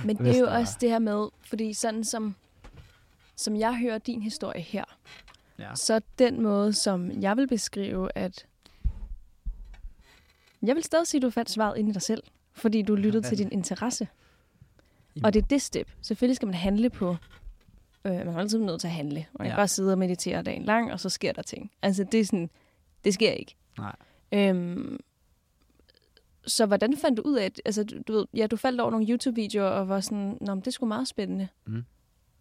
Men det er jo også det her med, fordi sådan som, som jeg hører din historie her, ja. så den måde, som jeg vil beskrive, at jeg vil stadig sige, at du fandt svaret ind i dig selv, fordi du lyttede til din interesse. Og det er det step. Selvfølgelig skal man handle på, øh, man er altid nødt til at handle. Man kan Ja. ja. bare sidde og meditere dagen lang, og så sker der ting. Altså det er sådan, det sker ikke. Nej. Øhm, så hvordan fandt du ud af, at, altså du, du ved, ja, du faldt over nogle YouTube-videoer og var sådan, Nå, men det skulle meget spændende. Mm.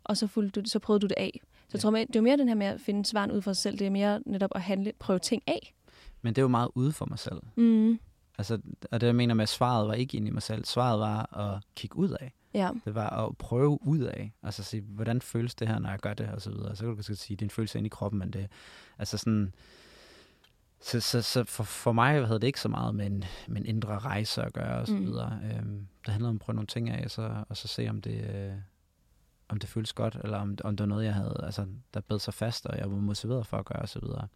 Og så, fulgte du, så prøvede du det af. Så jeg tror, det er mere den her med at finde svaren ud for sig selv. Det er mere netop at handle, prøve ting af. Men det er jo meget ude for mig selv. Mm. Altså, og det jeg mener med, at svaret var ikke inde i mig selv. Svaret var at kigge ud af. Ja. Det var at prøve ud af. Altså sige, hvordan føles det her, når jeg gør det, og så videre. Så kan du sige, det er en følelse inde i kroppen, men det altså sådan... Så, så, så for, for mig havde det ikke så meget med en, med en indre rejse at gøre, og så Mm. videre. Øhm, det handlede om at prøve nogle ting af, og så, og så se, om det, øh, om det føles godt, eller om, om det var noget, jeg havde, altså, der bed sig fast, og jeg var motiveret for at gøre, videre.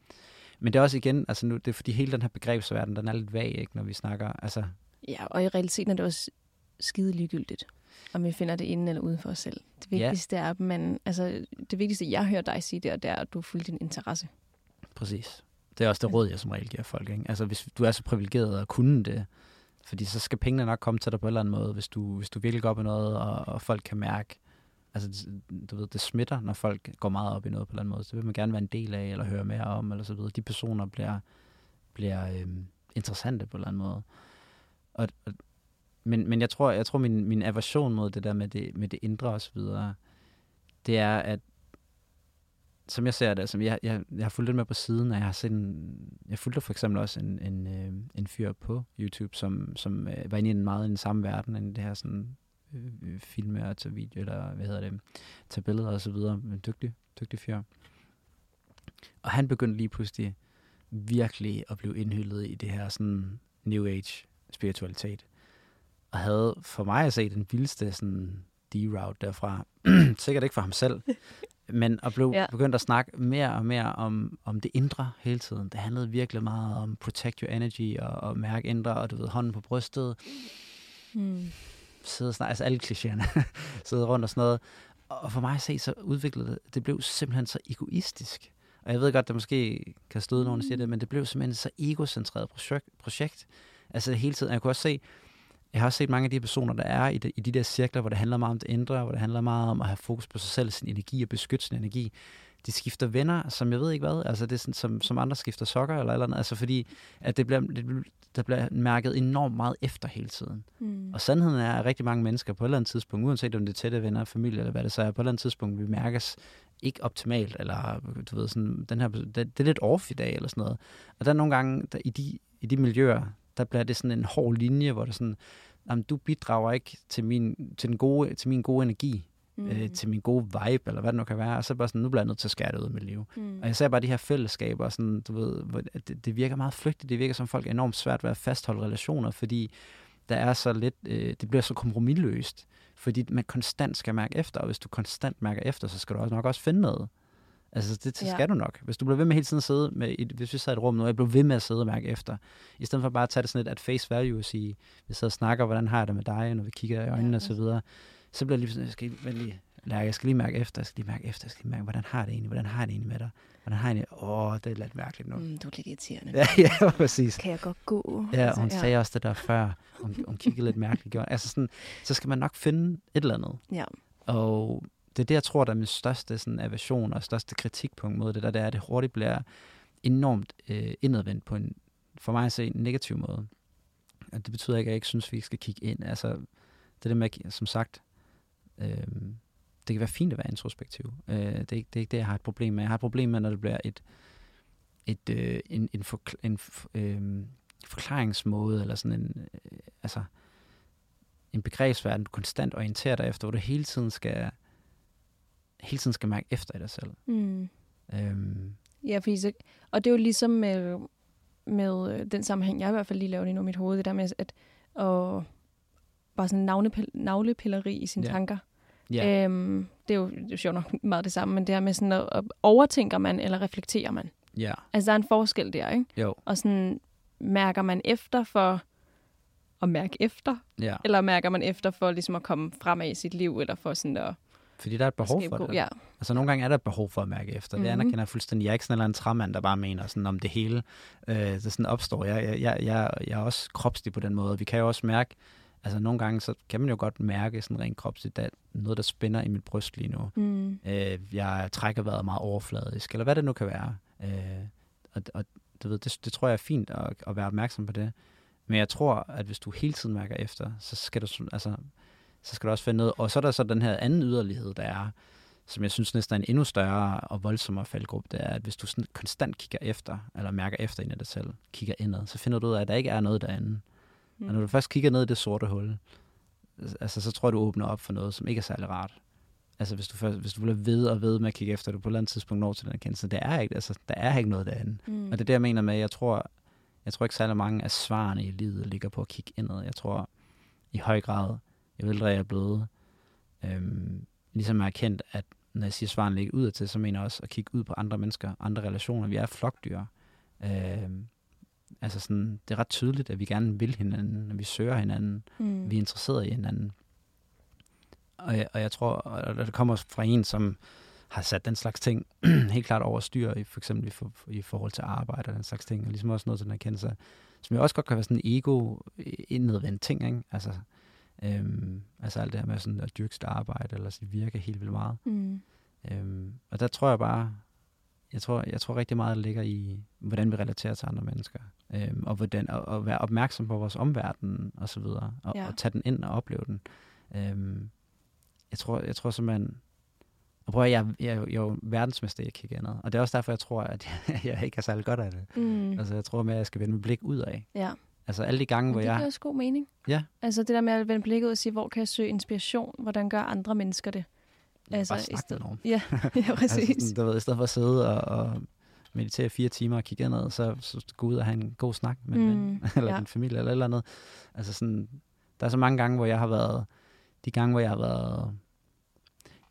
Men det er også igen, altså nu, det er fordi hele den her begrebsverden, den er lidt vag, ikke, når vi snakker, altså, ja, og i realiteten er det også skide ligegyldigt, om vi finder det inden eller uden for os selv. Det Ja. vigtigste er, at man, altså, det vigtigste, jeg hører dig sige der, det er, at du fulgte din interesse. Præcis. Det er også det råd, jeg som regel giver folk. Ikke? Altså, hvis du er så privilegeret at kunne det, fordi så skal pengene nok komme til dig på en eller anden måde, hvis du, hvis du virkelig går op i noget, og, og folk kan mærke, altså, du ved, det smitter, når folk går meget op i noget på en eller anden måde. Så det vil man gerne være en del af, eller høre mere om, eller så videre. De personer bliver, bliver øhm, interessante på en eller anden måde. Og, og, men, men jeg tror, jeg tror min, min aversion mod det der med det, med det indre og så videre, det er, at som jeg ser det, altså, jeg, jeg, jeg har fulgt lidt med på siden, og jeg har set en, jeg fulgte for eksempel også en, en, øh, en fyr på YouTube, som, som øh, var inde i en meget i den samme verden, end det her sådan øh, filme og tage video, eller hvad hedder det, tage billeder og så videre, en dygtig, dygtig fyr. Og han begyndte lige pludselig virkelig at blive indhyldet i det her sådan New Age spiritualitet. Og havde for mig at se den vildeste sådan D-route derfra. Sikkert ikke for ham selv, men og blev ja. begyndt at snakke mere og mere om, om det indre hele tiden. Det handlede virkelig meget om protect your energy og, og mærke indre, og du ved, hånden på brystet, Mm sidde og snakke, altså alle klichéerne, sidde rundt og sådan noget. Og for mig at se, så udviklede det, det blev simpelthen så egoistisk. Og jeg ved godt, det måske kan støde nogen, der siger det, men det blev simpelthen så egocentreret projekt. projekt. Altså hele tiden. Jeg kunne også se, jeg har også set mange af de personer, der er i de, i de der cirkler, hvor det handler meget om det indre, hvor det handler meget om at have fokus på sig selv, sin energi og beskytte sin energi. De skifter venner, som jeg ved ikke hvad. Altså det er sådan, som, som andre skifter sokker eller eller andet. Altså fordi, at det bliver, det, der bliver mærket enormt meget efter hele tiden. Mm. Og sandheden er, at rigtig mange mennesker på et eller andet tidspunkt, uanset om det er tætte venner, familie eller hvad det så er, på et eller andet tidspunkt vil mærkes ikke optimalt, eller du ved, sådan, den her, det, det er lidt off i dag, eller sådan noget. Og der er nogle gange, der, i, de, i de miljøer, der bliver det sådan en hård linje, hvor det sådan, jamen, du bidrager ikke til min, til den gode, til min gode energi, mm. øh, til min gode vibe, eller hvad det nu kan være. Og så bare sådan, nu bliver jeg nødt til at skære det ud af mit liv. Mm. Og jeg ser bare de her fællesskaber, sådan, du ved, hvor det, det virker meget flygtigt. Det virker som folk er enormt svært ved at fastholde relationer, fordi der er så lidt, øh, det bliver så kompromilløst, fordi man konstant skal mærke efter, og hvis du konstant mærker efter, så skal du også nok også finde noget. Altså, det, det ja. skal du nok. Hvis du bliver ved med hele tiden at sidde med, et, hvis vi sad i et rum nu, og jeg blev ved med at sidde og mærke efter, i stedet for bare at tage det sådan lidt at face value og sige, vi sidder og snakker, hvordan har jeg det med dig, når vi kigger i øjnene ja, og så videre, så bliver det lige sådan, jeg skal lige, lære, jeg skal lige mærke efter, jeg skal lige mærke efter, jeg skal lige mærke, hvordan har det egentlig, hvordan har det egentlig med dig, hvordan har jeg det, åh, det er lidt mærkeligt nu. Mm, du er lidt irriterende. ja, ja, præcis. Kan jeg godt gå? Ja, altså, hun ja. sagde også det der før, hun, hun kiggede lidt mærkeligt. Altså sådan, så skal man nok finde et eller andet. Ja. Og det er det, jeg tror, der er min største sådan, aversion og største kritikpunkt mod det der, det er, at det hurtigt bliver enormt øh, indadvendt på en, for mig at se, en negativ måde. Og det betyder ikke, at jeg ikke synes, at vi skal kigge ind. Altså, det der med, som sagt, øh, det kan være fint at være introspektiv. Øh, det, er ikke, det er ikke det, jeg har et problem med. Jeg har et problem med, når det bliver et, et, øh, en, en, for, en øh, forklaringsmåde, eller sådan en, øh, altså, en begrebsverden, du konstant orienterer dig efter, hvor du hele tiden skal hele tiden skal mærke efter i dig selv. Mm. Øhm. Ja, fordi så, og det er jo ligesom med, med øh, den sammenhæng, jeg i hvert fald lige lavet i mit hoved, det der med at og bare sådan navnepil, navlepilleri i sine yeah. tanker. Yeah. Øhm, det er jo det er sjovt nok meget det samme, men det her med sådan, at, overtænker man, eller reflekterer man? Ja. Yeah. Altså, der er en forskel der, ikke? Jo. Og sådan, mærker man efter for at mærke efter? Ja. Eller mærker man efter for ligesom at komme frem af i sit liv, eller for sådan at fordi der er et behov for det. Ja. Altså nogle gange er der et behov for at mærke efter. Det mm-hmm. anerkender jeg fuldstændig. Jeg er ikke sådan en eller anden træmand, der bare mener, sådan, om det hele øh, det sådan opstår. Jeg, jeg, jeg, jeg, jeg er også kropslig på den måde. Vi kan jo også mærke, altså nogle gange, så kan man jo godt mærke sådan rent kropsligt, at noget, der spænder i mit bryst lige nu. Mm. Øh, jeg trækker vejret meget overfladisk, eller hvad det nu kan være. Øh, og og du ved, det, det tror jeg er fint at, at være opmærksom på det. Men jeg tror, at hvis du hele tiden mærker efter, så skal du, altså, så skal du også finde noget. Og så er der så den her anden yderlighed, der er, som jeg synes næsten er en endnu større og voldsommere faldgruppe, det er, at hvis du sådan konstant kigger efter, eller mærker efter ind i dig selv, kigger indad, så finder du ud af, at der ikke er noget derinde. Mm. Og når du først kigger ned i det sorte hul, altså, så tror jeg, du åbner op for noget, som ikke er særlig rart. Altså hvis du, først, hvis du bliver ved og ved med at kigge efter, du på et eller andet tidspunkt når til den erkendelse, det er ikke, altså, der er ikke noget derinde. Mm. Og det er det, jeg mener med, jeg tror, jeg tror ikke særlig mange af svarene i livet ligger på at kigge indad. Jeg tror i høj grad, jo ældre jeg er blevet, øhm, ligesom jeg har erkendt, at når jeg siger svaren ligger ud til, så mener jeg også at kigge ud på andre mennesker, andre relationer. Vi er flokdyr. Øhm, altså sådan, det er ret tydeligt, at vi gerne vil hinanden, at vi søger hinanden, mm. vi er interesseret i hinanden. Og jeg, og jeg tror, at det kommer fra en, som har sat den slags ting helt klart over styr, i, for eksempel i, for, i forhold til arbejde og den slags ting, og ligesom også noget til den erkendelse, som jo også godt kan være sådan en ego indadvendt ting, ikke? Altså, Øhm, altså alt det her med sådan at dyrke sit arbejde, eller sit virke helt vildt meget. Mm. Øhm, og der tror jeg bare, jeg tror, jeg tror rigtig meget, det ligger i, hvordan vi relaterer til andre mennesker. Øhm, og hvordan, og, og være opmærksom på vores omverden, og så videre. Og, ja. og tage den ind og opleve den. Øhm, jeg tror, jeg tror simpelthen, og prøv at jeg, jeg, jeg, er jo verdensmester i at kigge andet. Og det er også derfor, jeg tror, at jeg, jeg ikke har særlig godt af det. Mm. Altså, jeg tror mere, at jeg skal vende mit blik ud af. Ja. Altså alle de gange, hvor det jeg... Det giver også god mening. Ja. Altså det der med at vende blikket ud og sige, hvor kan jeg søge inspiration? Hvordan gør andre mennesker det? Altså, bare snakke med nogen. Ja, ja præcis. altså, du ved, I stedet for at sidde og, og meditere fire timer og kigge ned, så, så gå ud og have en god snak med mm, en eller ja. din familie eller et eller andet. Altså sådan, der er så mange gange, hvor jeg har været, de gange, hvor jeg har været,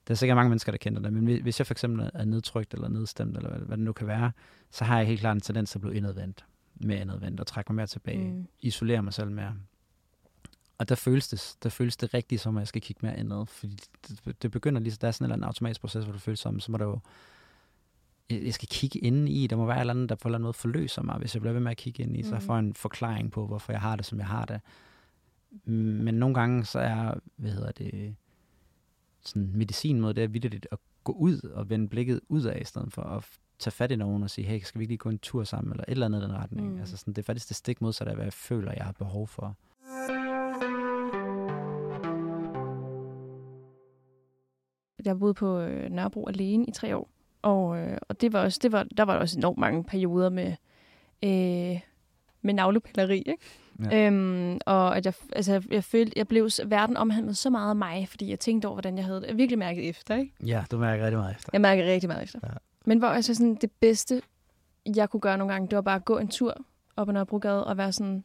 der er sikkert mange mennesker, der kender det, men hvis jeg for eksempel er nedtrykt eller nedstemt, eller hvad, hvad det nu kan være, så har jeg helt klart en tendens til at blive indadvendt med vent og trække mig mere tilbage, mm. isolere mig selv mere. Og der føles det, der føles det rigtigt som, at jeg skal kigge mere indad, fordi det, det begynder lige, der er sådan en eller anden automatisk proces, hvor det føles som, så må der jo, jeg skal kigge ind i, der må være et eller andet, der på en eller anden måde forløser mig, hvis jeg bliver ved med at kigge ind i, så jeg mm. får en forklaring på, hvorfor jeg har det, som jeg har det. Men nogle gange, så er, hvad hedder det, sådan medicin mod det er vidtigt at gå ud og vende blikket ud af, i stedet for at tage fat i nogen og sige, hey, skal vi ikke lige gå en tur sammen, eller et eller andet i den retning. Mm. Altså sådan, det er faktisk det stik modsatte af, hvad jeg føler, jeg har behov for. Jeg boede på øh, Nørrebro alene i tre år, og, øh, og det var også, det var, der var også enormt mange perioder med, øh, med navlepilleri, ikke? Ja. Øhm, og at jeg, altså, jeg følte, jeg blev, verden omhandlede så meget af mig, fordi jeg tænkte over, hvordan jeg havde det. Jeg virkelig mærket efter, ikke? Ja, du mærker rigtig meget efter. Jeg mærker rigtig meget efter. Ja. Men hvor jeg så sådan, det bedste, jeg kunne gøre nogle gange, det var bare at gå en tur op ad Nørrebrogade og være sådan,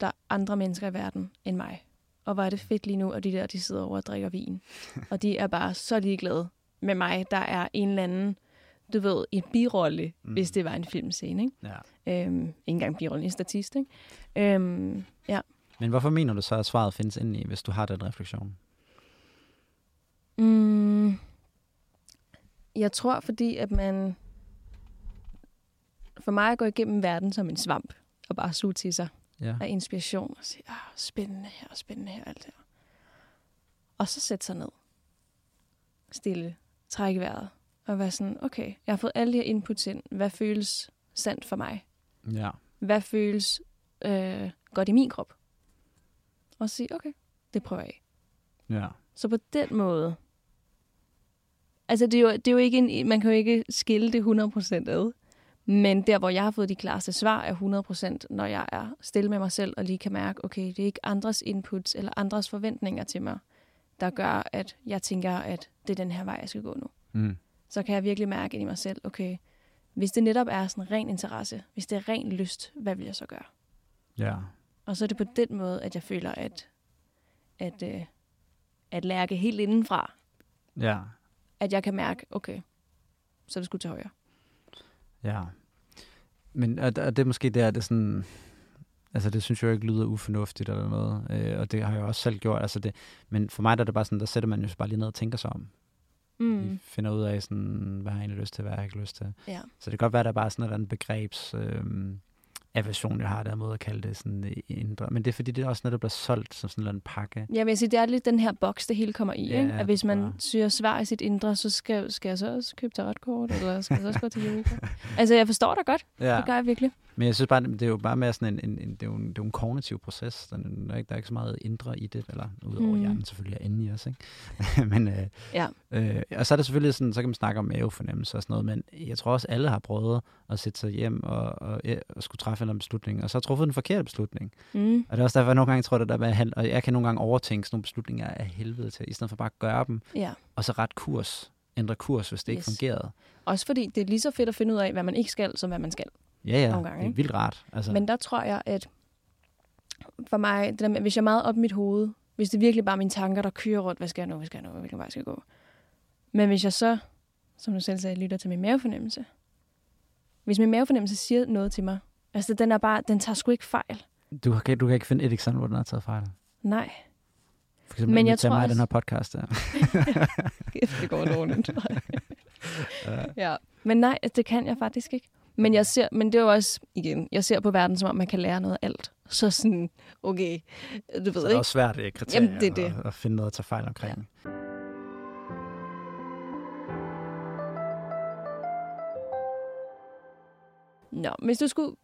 der er andre mennesker i verden end mig. Og hvor er det fedt lige nu, og de der, de sidder over og drikker vin. og de er bare så ligeglade med mig, der er en eller anden, du ved, en birolle, mm. hvis det var en filmscene, ikke? Ja. Øhm, ikke engang birolle, en statist, ikke? Øhm, ja. Men hvorfor mener du så, at svaret findes inde i, hvis du har den refleksion? Mm, jeg tror, fordi at man... For mig at gå igennem verden som en svamp, og bare suge til sig Ja. af inspiration, og sige, ah, spændende her, spændende her, alt det her. Og så sætte sig ned. Stille. Trække vejret. Og være sådan, okay, jeg har fået alle de her inputs ind. Hvad føles sandt for mig? Ja. Hvad føles øh, godt i min krop? Og sige, okay, det prøver jeg af. Ja. Så på den måde... Altså, det er jo, det er jo ikke en, man kan jo ikke skille det 100% ad. Men der, hvor jeg har fået de klareste svar, er 100%, når jeg er stille med mig selv, og lige kan mærke, okay, det er ikke andres inputs eller andres forventninger til mig, der gør, at jeg tænker, at det er den her vej, jeg skal gå nu. Mm. Så kan jeg virkelig mærke ind i mig selv, okay, hvis det netop er sådan ren interesse, hvis det er ren lyst, hvad vil jeg så gøre? Ja. Og så er det på den måde, at jeg føler, at, at, øh, at lærke helt indenfra, Ja. at jeg kan mærke, okay, så er det skulle til højre. Ja. Men og, og det er måske der, det er sådan... Altså, det synes jeg jo ikke lyder ufornuftigt eller noget. Øh, og det har jeg også selv gjort. Altså det, men for mig der er det bare sådan, der sætter man jo bare lige ned og tænker sig om. Mm. Vi finder ud af, sådan, hvad har jeg egentlig lyst til, hvad har jeg ikke lyst til. Ja. Så det kan godt være, at der er bare sådan en begrebs... Øh, aversion, jeg har der måde at kalde det sådan øh, indre. Men det er fordi, det er også noget, der bliver solgt som sådan en eller anden pakke. Jeg vil sige, det er lidt den her boks, det hele kommer i. Ja, ikke? At hvis man ja. søger svar i sit indre, så skal, skal jeg så også købe tarotkort, eller skal jeg så også gå til yoga? altså, jeg forstår dig godt. Ja. Det gør jeg virkelig. Men jeg synes bare, det er jo bare mere sådan en, en, en, det, er jo en, det er jo en kognitiv proces. Der er, ikke, der er ikke så meget indre i det, eller udover Mm. hjernen selvfølgelig er inde i os. Ikke? men, øh, Ja. øh, og så er der selvfølgelig sådan, så kan man snakke om mavefornemmelse og sådan noget, men jeg tror også, alle har prøvet at sætte sig hjem og, og, ja, og skulle træffe en beslutning, og så har truffet den forkerte beslutning. Mm. Og det er også derfor, jeg nogle gange tror, det der at han- og jeg kan nogle gange overtænke sådan nogle beslutninger af helvede til, i stedet for bare at gøre dem, Ja. og så ret kurs, ændre kurs, hvis det. Yes. ikke fungerede. Også fordi det er lige så fedt at finde ud af, hvad man ikke skal, som hvad man skal. Ja, ja, Nogle gange, det er ikke? vildt rart. Altså, Men der tror jeg, at for mig, det der med, hvis jeg er meget op i mit hoved, hvis det virkelig bare er mine tanker, der kører rundt, hvad skal jeg nu, hvad skal jeg nu, hvilken vej skal jeg gå? Men hvis jeg så, som du selv sagde, lytter til min mavefornemmelse, hvis min mavefornemmelse siger noget til mig, altså den er bare, den tager sgu ikke fejl. du, kan, du kan ikke finde et eksempel, hvor den har taget fejl. Nej, For eksempel, Men jeg tror mig også- den her podcast der. Kæft, det går dårligt. ja. Men nej, det kan jeg faktisk ikke. Men jeg ser, men det er jo også, igen, jeg ser på verden, som om man kan lære noget af alt. Så sådan, okay, du ved Så det er ikke. også svært det kriterie Jamen, det er det. At, at finde noget at tage fejl omkring. Ja. Nå, hvis du skulle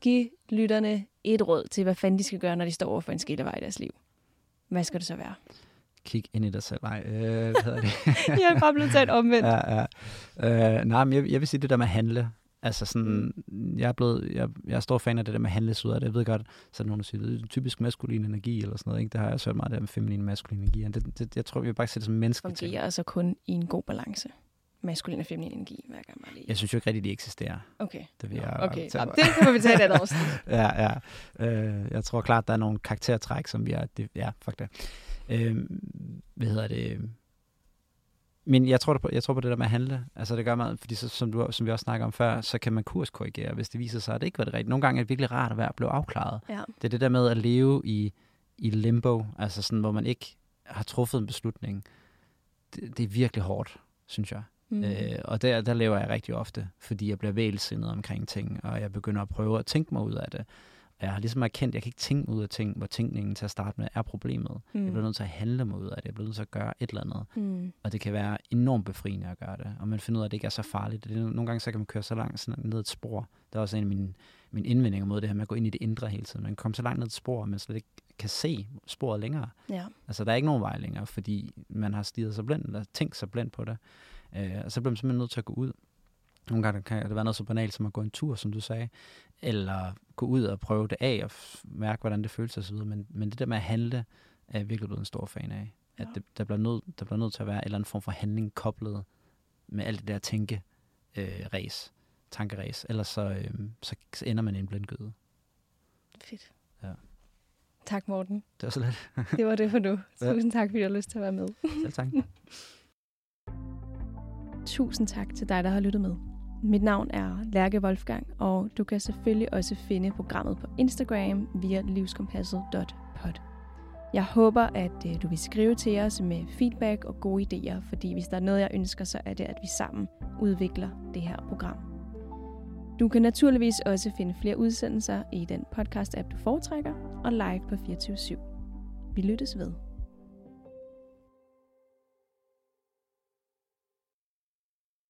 give lytterne et råd til, hvad fanden de skal gøre, når de står over for en skillevej i deres liv, hvad skal det så være? Kig ind i dig selv. Nej, øh, hvad hedder det? jeg er bare blevet taget omvendt. ja, ja. Øh, nej, men jeg, jeg vil sige det der med at handle. Altså sådan, jeg er blevet, jeg, jeg er stor fan af det der med at handles ud af det. Jeg ved godt, så er der nogen, der siger, det er typisk maskulin energi eller sådan noget. Ikke? Det har jeg også hørt meget af med feminin maskulin energi. Det, det, jeg tror, vi bare se det som menneskeligt. ting. Fungerer altså kun i en god balance. Maskulin og feminin energi, hver gang bare lige. Jeg synes jo ikke rigtigt, de eksisterer. Okay. Det vil jeg Okay, mig. det kan vi tage et andet afsnit. ja, ja. Øh, jeg tror klart, der er nogle karaktertræk, som vi er... Det, ja, fuck det. Øh, hvad hedder det? Men jeg tror, på, jeg tror på det der med at handle. Altså det gør man, fordi så, som, du, som vi også snakker om før, så kan man kurskorrigere, hvis det viser sig, at det ikke var det rigtige. Nogle gange er det virkelig rart at være blevet afklaret. Ja. Det er det der med at leve i, i limbo, altså sådan, hvor man ikke har truffet en beslutning. Det, det er virkelig hårdt, synes jeg. Mm. Øh, og der, der lever jeg rigtig ofte, fordi jeg bliver vælsindet omkring ting, og jeg begynder at prøve at tænke mig ud af det. Jeg har ligesom erkendt, at jeg kan ikke tænke mig ud af ting, hvor tænkningen til at starte med er problemet. Mm. Jeg bliver nødt til at handle mig ud af det. Jeg bliver nødt til at gøre et eller andet. Mm. Og det kan være enormt befriende at gøre det. Og man finder ud af, at det ikke er så farligt. Det er, nogle gange så kan man køre så langt sådan ned et spor. Det er også en af mine, mine indvendinger mod det her med at gå ind i det indre hele tiden. Man kan komme så langt ned et spor, at man slet ikke kan se sporet længere. Ja. Altså, der er ikke nogen vej længere, fordi man har stirret sig blind, eller tænkt sig blind på det. Øh, og så bliver man simpelthen nødt til at gå ud. Nogle gange kan det være noget så banalt som at gå en tur, som du sagde, eller gå ud og prøve det af og mærke, hvordan det føles osv. Men, men det der med at handle, er jeg virkelig blevet en stor fan af. At det, der, bliver nødt, der bliver nødt til at være en eller anden form for handling koblet med alt det der tænke øh, ræs, tankeræs. Ellers så, øh, så, så ender man i en blindgyde. Fedt. Ja. Tak, Morten. Det var så lidt. Det var det for nu. Ja. Tusind tak, fordi du har lyst til at være med. Selv tak. Tusind tak til dig, der har lyttet med. Mit navn er Lærke Wolfgang, og du kan selvfølgelig også finde programmet på Instagram via livskompasset.pod. Jeg håber, at øh, du vil skrive til os med feedback og gode idéer, fordi hvis der er noget, jeg ønsker, så er det, at vi sammen udvikler det her program. Du kan naturligvis også finde flere udsendelser i den podcast-app, du foretrækker, og live på 24 /7. Vi lyttes ved.